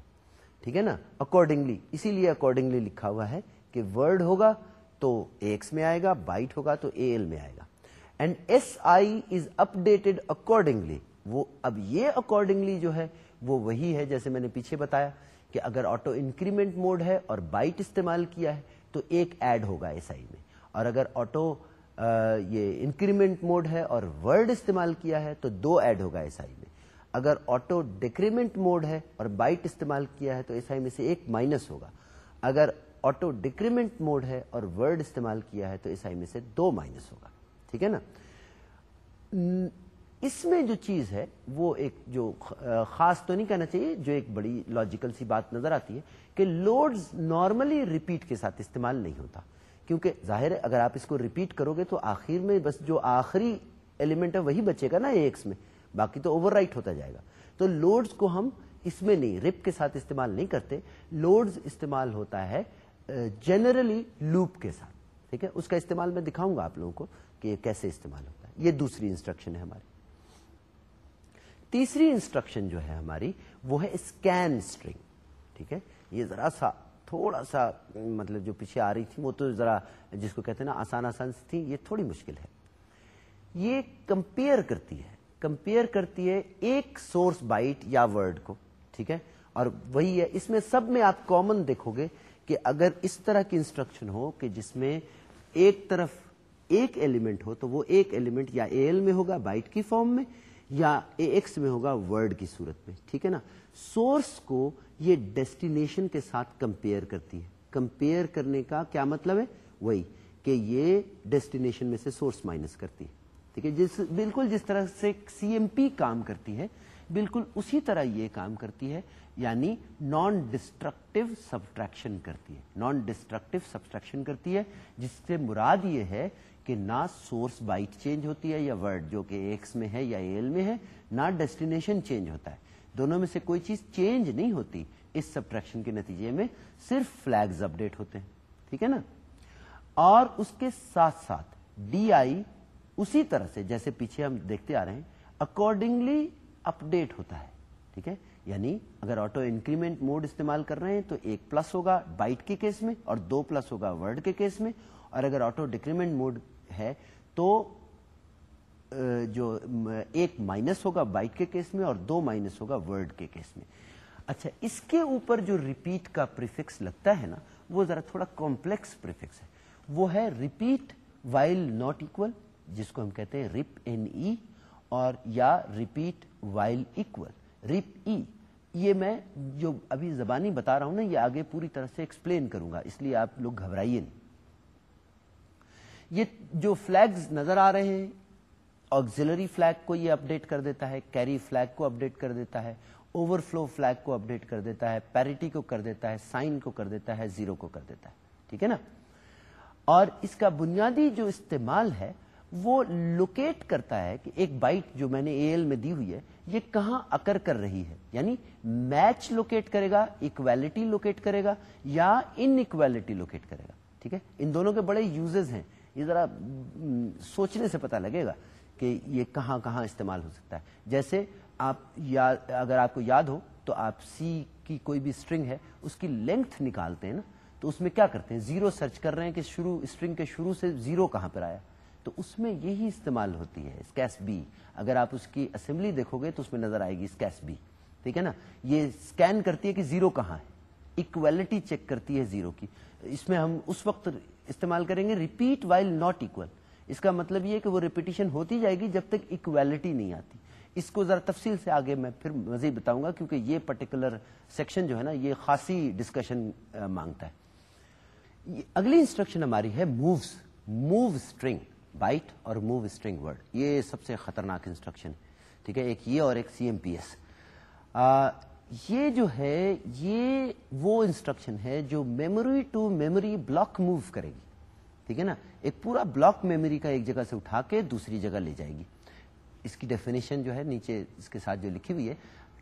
ٹھیک ہے نا؟ اکارڈنگلی، اسی لیے اکارڈنگلی لکھا ہوا ہے۔ کہ ورڈ ہوگا تو ایکس میں آئے گا بائٹ ہوگا تو اے ایل میں آئے گا. And S I is updated accordingly وہ اب یہ اکارڈنگلی جو ہے، وہ وہی ہے جیسے میں نے پیچھے بتایا کہ اگر آٹو انکریمنٹ موڈ ہے اور بائٹ استعمال کیا ہے تو ایک ایڈ ہوگا ایس آئی میں. اور اگر آٹو یہ انکریمنٹ موڈ ہے اور ورڈ استعمال کیا ہے تو دو ایڈ ہوگا ایس آئی میں. اگر آٹو ڈیکریمنٹ موڈ ہے اور بائٹ استعمال کیا ہے تو ایس آئی میں سے ایک مائنس ہوگا. اگر آٹو ڈیکریمنٹ موڈ ہے اور ورڈ استعمال کیا ہے تو ایس آئی میں سے دو مائنس ہوگا۔ ٹھیک ہے نا؟ اس میں جو چیز ہے، وہ ایک جو خاص تو نہیں کہنا چاہیے، جو ایک بڑی لاجیکل سی بات نظر آتی ہے کہ لوڈز نارملی ریپیٹ کے ساتھ استعمال نہیں ہوتا۔ کیونکہ ظاہر ہے، اگر آپ اس کو ریپیٹ کرو گے تو آخر میں بس جو آخری ایلیمنٹ ہے وہی بچے گا نا ایکس میں۔ باقی تو اوور رائٹ ہوتا جائے گا۔ تو لوڈز کو ہم اس میں نہیں رپ کے ساتھ استعمال نہیں کرتے۔ لوڈز استعمال ہوتا ہے جنرلی لوپ کے ساتھ۔ ٹھیک ہے؟ اس کا استعمال میں دکھاؤں گا آپ لوگوں کو کہ یہ کیسے استعمال ہوتا ہے۔ یہ دوسری انسٹرکشن ہے ہماری۔ تیسری انسٹرکشن جو ہے ہماری وہ ہے اسکین اسٹرنگ ٹھیک ہے؟ یہ ذرا سا، تھوڑا سا مطلب جو پیچھے آ رہی تھی، وہ تو ذرا جس کو کہتے ہیں نا، آسان آسان تھی، یہ تھوڑی مشکل ہے۔ یہ کمپیئر کرتی ہے۔ کمپیئر کرتی ہے ایک سورس بائٹ یا ورڈ کو۔ ٹھیک ہے؟ اور وہی ہے، اس میں سب میں آپ کامن دیکھو گے کہ اگر اس طرح کی انسٹرکشن ہو کہ جس میں ایک طرف ایک ایلیمنٹ ہو تو وہ ایک ایلیمنٹ یا اے ایل میں ہوگا بائٹ کی فارم میں یا اے ایکس میں ہوگا ورڈ کی صورت میں، ٹھیک ہے نا؟ سورس کو یہ ڈیسٹینیشن کے ساتھ کمپیئر کرتی ہے۔ کمپیئر کرنے کا کیا مطلب ہے؟ وہی کہ یہ ڈیسٹینیشن میں سے سورس مائنس کرتی ہے۔ ٹھیک ہے، جس بالکل جس طرح سے سی ایم پی کام کرتی ہے، بالکل اسی طرح یہ کام کرتی ہے۔ یعنی نان ڈسٹرکٹیو سبٹریکشن کرتی ہے۔ نان ڈسٹرکٹیو سبٹریکشن کرتی ہے، جس سے مراد یہ ہے کہ نہ سورس بائٹ چینج ہوتی ہے یا ورڈ جو کہ ایکس میں ہے یا ایل میں ہے، نہ ڈیسٹینیشن چینج ہوتا ہے۔ دونوں میں سے کوئی چیز چینج نہیں ہوتی اس سبٹریکشن کے نتیجے میں، صرف فلیگز اپڈیٹ ہوتے ہیں۔ ٹھیک ہے نا؟ اور اس کے ساتھ ساتھ ڈی آئی اسی طرح سے، جیسے پیچھے ہم دیکھتے آ رہے ہیں اکارڈنگلی اپڈیٹ ہوتا ہے۔ ٹھیک ہے؟ یعنی اگر آٹو انکریمنٹ موڈ استعمال کر رہے ہیں تو ایک پلس ہوگا بائٹ کے کیس میں اور دو پلس ہوگا ورڈ کے کیس میں اور اگر آٹو ڈیکریمنٹ موڈ ہے تو جو ایک مائنس ہوگا بائٹ کے کیس میں اور دو مائنس ہوگا ورڈ کے کیس میں۔ اچھا اس کے اوپر جو ریپیٹ کا پریفکس لگتا ہے نا، وہ ذرا تھوڑا کمپلیکس پریفکس ہے۔ وہ ہے ریپیٹ وائل ناٹ اکول جس کو ہم کہتے ہیں ریپ این ای اور یا repeat while equal rep E یہ میں جو ابھی زبانی بتا رہا ہوں نا، یہ آگے پوری طرح سے ایکسپلین کروں گا، اس لیے آپ لوگ گھبرائیے نہیں۔ یہ جو فلیگز نظر آ رہے ہیں آگزلری فلیگ کو یہ اپڈیٹ کر دیتا ہے کیری فلیگ کو اپڈیٹ کر دیتا ہے اوور فلو فلیگ کو اپڈیٹ کر دیتا ہے پیرٹی کو کر دیتا ہے سائن کو کر دیتا ہے زیرو کو کر دیتا ہے۔ ٹھیک ہے نا؟ اور اس کا بنیادی جو استعمال ہے وہ لوکیٹ کرتا ہے کہ ایک بائٹ جو میں نے اے ایل میں دی ہوئی ہے، یہ کہاں اکر کر رہی ہے؟ یعنی میچ لوکیٹ کرے گا اکویلٹی لوکیٹ کرے گا یا ان اکویلٹی لوکیٹ کرے گا؟ ٹھیک ہے؟ ان دونوں کے بڑے یوزز ہیں۔ یہ ذرا سوچنے سے پتا لگے گا کہ یہ کہاں کہاں استعمال ہو سکتا ہے۔ جیسے آپ یاد اگر آپ کو یاد ہو، تو آپ سی کی کوئی بھی اسٹرنگ ہے، اس کی لینتھ نکالتے ہیں نا، تو اس میں کیا کرتے ہیں؟ زیرو سرچ کر رہے ہیں کہ شروع اسٹرنگ کے شروع سے زیرو کہاں پر آیا۔ تو اس میں یہی استعمال ہوتی ہے، اسکیس بی۔ اگر آپ اس کی اسمبلی دیکھو گے تو اس میں نظر آئے گی اسکیس بی۔ ٹھیک ہے نا؟ یہ اسکین کرتی ہے کہ زیرو کہاں ہے۔ اکویلٹی چیک کرتی ہے زیرو کی۔ اس میں ہم اس وقت استعمال کریں گے ریپیٹ وائل ناٹ اکول اس کا مطلب یہ کہ وہ ریپیٹیشن ہوتی جائے گی جب تک اکویلٹی نہیں آتی۔ اس کو ذرا تفصیل سے آگے میں پھر مزید بتاؤں گا کیونکہ یہ پرٹیکولر سیکشن جو ہے نا، یہ خاصی ڈسکشن مانگتا ہے۔ اگلی انسٹرکشن ہماری ہے مووز موو اسٹرنگ بائٹ اور موو اسٹرنگ ورڈ یہ سب سے خطرناک انسٹرکشن ٹھیک ہے؟ ایک یہ اور ایک سی ایم پی ایس یہ جو ہے، یہ وہ انسٹرکشن ہے جو memory to memory block move کرے گی. ٹھیک ہے نا؟ ایک پورا بلاک میموری کا ایک جگہ سے اٹھا کے دوسری جگہ لے جائے گی. اس کی ڈیفینیشن جو ہے، نیچے اس کے ساتھ جو لکھی ہوئی ہے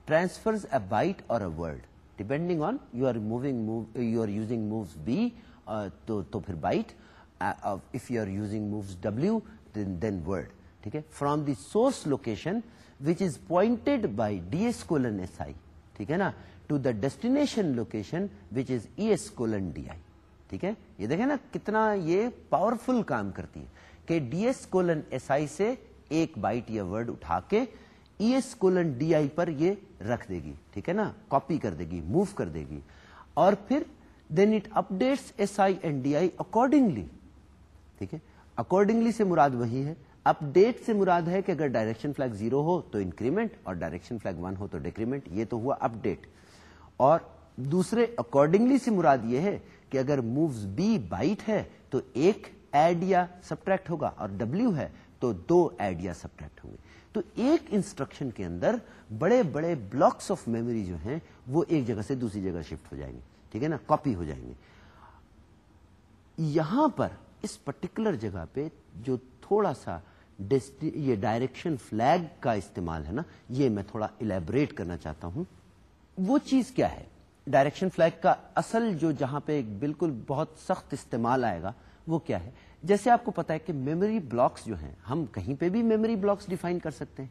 transfers a byte or a word depending on you are moving you are using movs B تو پھر byte if you are using movs W then word ٹھیک ہے from the source location which is pointed by D S colon S I ٹھیک ہے نا to the destination location which is E S colon D I ٹھیک ہے یہ دیکھیں نا کتنا یہ پاورفل کام کرتی ہے کہ D S colon S I سے ایک بائٹ یا ورڈ اٹھا کے E S colon D I پر یہ رکھ دے گی ٹھیک ہے نا کاپی کر دے گی موو کر دے گی اور پھر then it updates S I and D I accordingly ٹھیک ہے؟ اکارڈنگلی سے مراد وہی ہے۔ اپ ڈیٹ سے مراد ہے کہ اگر ڈائریکشن فلیگ زیرو ہو تو انکریمنٹ اور ڈائریکشن فلیگ ون ہو تو ڈیکریمنٹ یہ تو ہوا اپ ڈیٹ اور دوسرے اکارڈنگلی سے مراد یہ ہے کہ اگر مووز بی بائٹ ہے تو ایک ایڈ یا سبٹریکٹ ہوگا اور ڈبلو ہے تو دو ایڈ یا سبٹریکٹ ہوں گے۔ تو ایک انسٹرکشن کے اندر بڑے بڑے بلاکس آف میموری جو ہیں وہ ایک جگہ سے دوسری جگہ شفٹ ہو جائیں گے۔ ٹھیک ہے نا؟ کاپی ہو جائیں گے۔ یہاں پر اس پرٹیکولر جگہ پہ جو تھوڑا سا یہ ڈائریکشن فلیگ کا استعمال ہے نا، یہ میں تھوڑا الیبریٹ کرنا چاہتا ہوں۔ وہ چیز کیا ہے؟ ڈائریکشن فلیگ کا اصل جو جہاں پہ بالکل بہت سخت استعمال آئے گا، وہ کیا ہے؟ جیسے آپ کو پتا ہے کہ میموری بلاکس جو ہیں، ہم کہیں پہ بھی میموری بلاکس ڈیفائن کر سکتے ہیں۔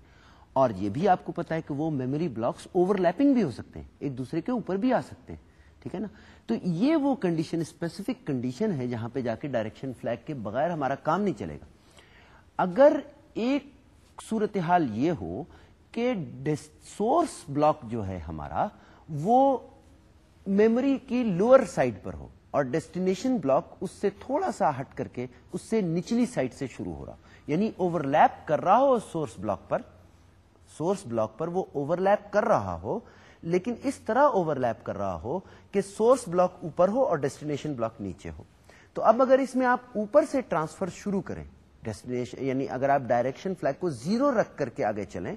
اور یہ بھی آپ کو پتا ہے کہ وہ میموری بلاکس اوور لیپنگ بھی ہو سکتے ہیں، ایک دوسرے کے اوپر بھی آ سکتے ہیں۔ ٹھیک ہے نا؟ تو یہ وہ کنڈیشن اسپیسیفک کنڈیشن ہے جہاں پہ جا کے ڈائریکشن فلیگ کے بغیر ہمارا کام نہیں چلے گا۔ اگر ایک صورتحال یہ ہو کہ سورس بلاک جو ہے ہمارا، وہ میموری کی لوور سائڈ پر ہو اور ڈیسٹینیشن بلاک اس سے تھوڑا سا ہٹ کر کے اس سے نچلی سائڈ سے شروع ہو رہا۔ یعنی اوور لیپ کر رہا ہو سورس بلاک پر سورس بلاک پر وہ اوور لیپ کر رہا ہو لیکن اس طرح اوور لیپ کر رہا ہو کہ سورس بلاک اوپر ہو اور ڈیسٹینیشن بلاک نیچے ہو۔ تو اب اگر اس میں آپ اوپر سے ٹرانسفر شروع کریں ڈیسٹینیشن یعنی اگر آپ ڈائریکشن فلیگ کو زیرو رکھ کر کے آگے چلیں،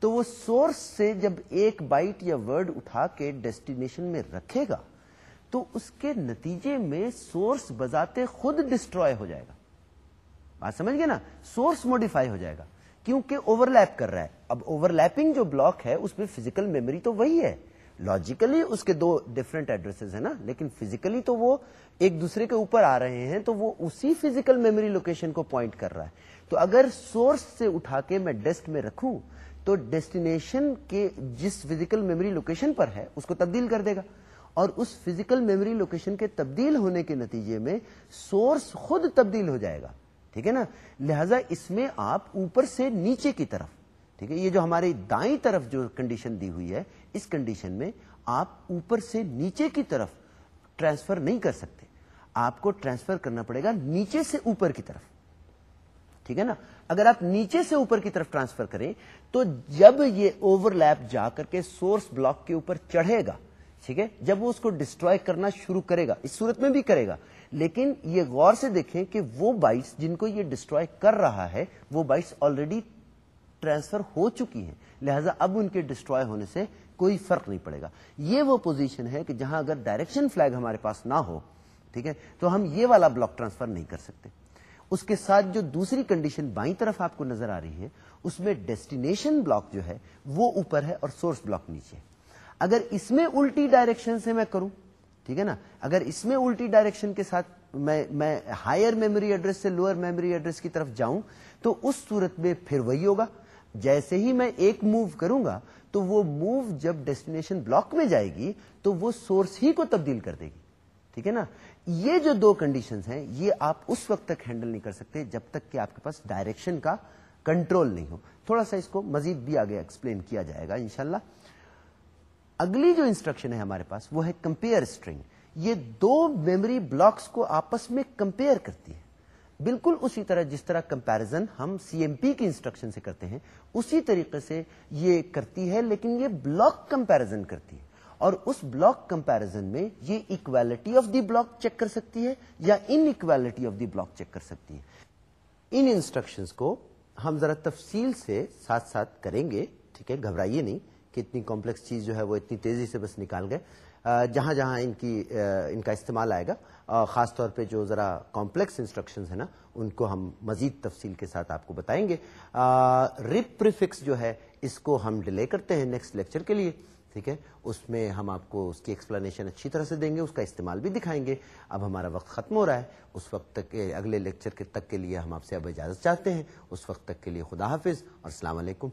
تو وہ سورس سے جب ایک بائٹ یا ورڈ اٹھا کے ڈیسٹینیشن میں رکھے گا، تو اس کے نتیجے میں سورس بذاتے خود ڈسٹروائے ہو جائے گا۔ بات سمجھ گئے نا؟ سورس موڈیفائی ہو جائے گا، کیونکہ اوور لیپ کر رہا ہے۔ اب اوور لیپنگ جو بلاک ہے، اس میں فزیکل میموری تو وہی ہے۔ لاجیکلی اس کے دو ڈفرنٹ ایڈریس ہیں نا، لیکن فزیکلی تو وہ ایک دوسرے کے اوپر آ رہے ہیں، تو وہ اسی فزیکل میموری لوکیشن کو پوائنٹ کر رہا ہے۔ تو اگر سورس سے اٹھا کے میں ڈیسک میں رکھوں، تو ڈیسٹینیشن کے جس فزیکل میموری لوکیشن پر ہے، اس کو تبدیل کر دے گا۔ اور اس فزیکل میموری لوکیشن کے تبدیل ہونے کے نتیجے میں سورس خود تبدیل ہو جائے گا۔ ٹھیک ہے نا؟ لہذا اس میں آپ اوپر سے نیچے کی طرف ٹھیک ہے، یہ جو ہماری دائیں طرف جو کنڈیشن دی ہوئی ہے، اس کنڈیشن میں آپ اوپر سے نیچے کی طرف ٹرانسفر نہیں کر سکتے۔ آپ کو ٹرانسفر کرنا پڑے گا نیچے سے اوپر کی طرف۔ ٹھیک ہے نا؟ اگر آپ نیچے سے اوپر کی طرف ٹرانسفر کریں، تو جب یہ اوور لیپ جا کر کے سورس بلاک کے اوپر چڑھے گا، ٹھیک ہے؟ جب وہ اس کو ڈسٹروائے کرنا شروع کرے گا، اس صورت میں بھی کرے گا۔ لیکن یہ غور سے دیکھیں کہ وہ بائٹس جن کو یہ ڈسٹروائے کر رہا ہے، وہ بائٹس آلریڈی ٹرانسفر ہو چکی ہیں، لہذا اب ان کے ڈسٹروائے ہونے سے کوئی فرق نہیں پڑے گا۔ یہ وہ پوزیشن ہے کہ جہاں اگر ڈائریکشن فلیگ ہمارے پاس نہ ہو، ٹھیک ہے، تو ہم یہ والا بلاک ٹرانسفر نہیں کر سکتے۔ اس کے ساتھ جو دوسری کنڈیشن بائیں طرف آپ کو نظر آ رہی ہے، اس میں ڈیسٹینیشن بلاک جو ہے، وہ اوپر ہے اور سورس بلاک نیچے۔ اگر اس میں الٹی ڈائریکشن سے میں کروں، ٹھیک ہے نا، اگر اس میں الٹی ڈائریکشن کے ساتھ میں میں ہائر میموری ایڈریس سے لوئر میموری ایڈریس کی طرف جاؤں، تو اس صورت میں پھر وہی ہوگا۔ جیسے ہی میں ایک موو کروں گا، تو وہ موو جب ڈیسٹینیشن بلاک میں جائے گی، تو وہ سورس ہی کو تبدیل کر دے گی۔ ٹھیک ہے نا؟ یہ جو دو کنڈیشن ہیں، یہ آپ اس وقت تک ہینڈل نہیں کر سکتے جب تک کہ آپ کے پاس ڈائریکشن کا کنٹرول نہیں ہو۔ تھوڑا سا اس کو مزید بھی آگے ایکسپلین کیا جائے گا، انشاءاللہ۔ اگلی جو انسٹرکشن ہے ہمارے پاس، وہ ہے کمپیئر اسٹرنگ یہ دو میموری بلاکس کو آپس میں کمپیئر کرتی ہے۔ بالکل اسی طرح جس طرح کمپیرزن ہم سی ایم پی کی انسٹرکشن سے کرتے ہیں، اسی طریقے سے یہ کرتی ہے، لیکن یہ بلاک کمپیرزن کرتی ہے۔ اور اس بلاک کمپیرزن میں یہ equality of the block check کر سکتی ہے یا inequality of the block check کر سکتی ہے۔ ان انسٹرکشنز کو ہم ذرا تفصیل سے ساتھ ساتھ کریں گے، ٹھیک ہے؟ گھبرائیے نہیں کہ اتنی کمپلیکس چیز جو ہے وہ اتنی تیزی سے بس نکال گئے۔ جہاں جہاں ان کی ان کا استعمال آئے گا۔ خاص طور پہ جو ذرا کمپلیکس انسٹرکشنز ہیں نا، ان کو ہم مزید تفصیل کے ساتھ آپ کو بتائیں گے۔ رپ پریفکس جو ہے، اس کو ہم ڈیلے کرتے ہیں نیکسٹ لیکچر کے لیے، ٹھیک ہے؟ اس میں ہم آپ کو اس کی ایکسپلینیشن اچھی طرح سے دیں گے، اس کا استعمال بھی دکھائیں گے۔ اب ہمارا وقت ختم ہو رہا ہے، اس وقت تک کے اگلے لیکچر کے تک کے لیے ہم آپ سے اب اجازت چاہتے ہیں۔ اس وقت تک کے لیے خدا حافظ اور السلام علیکم۔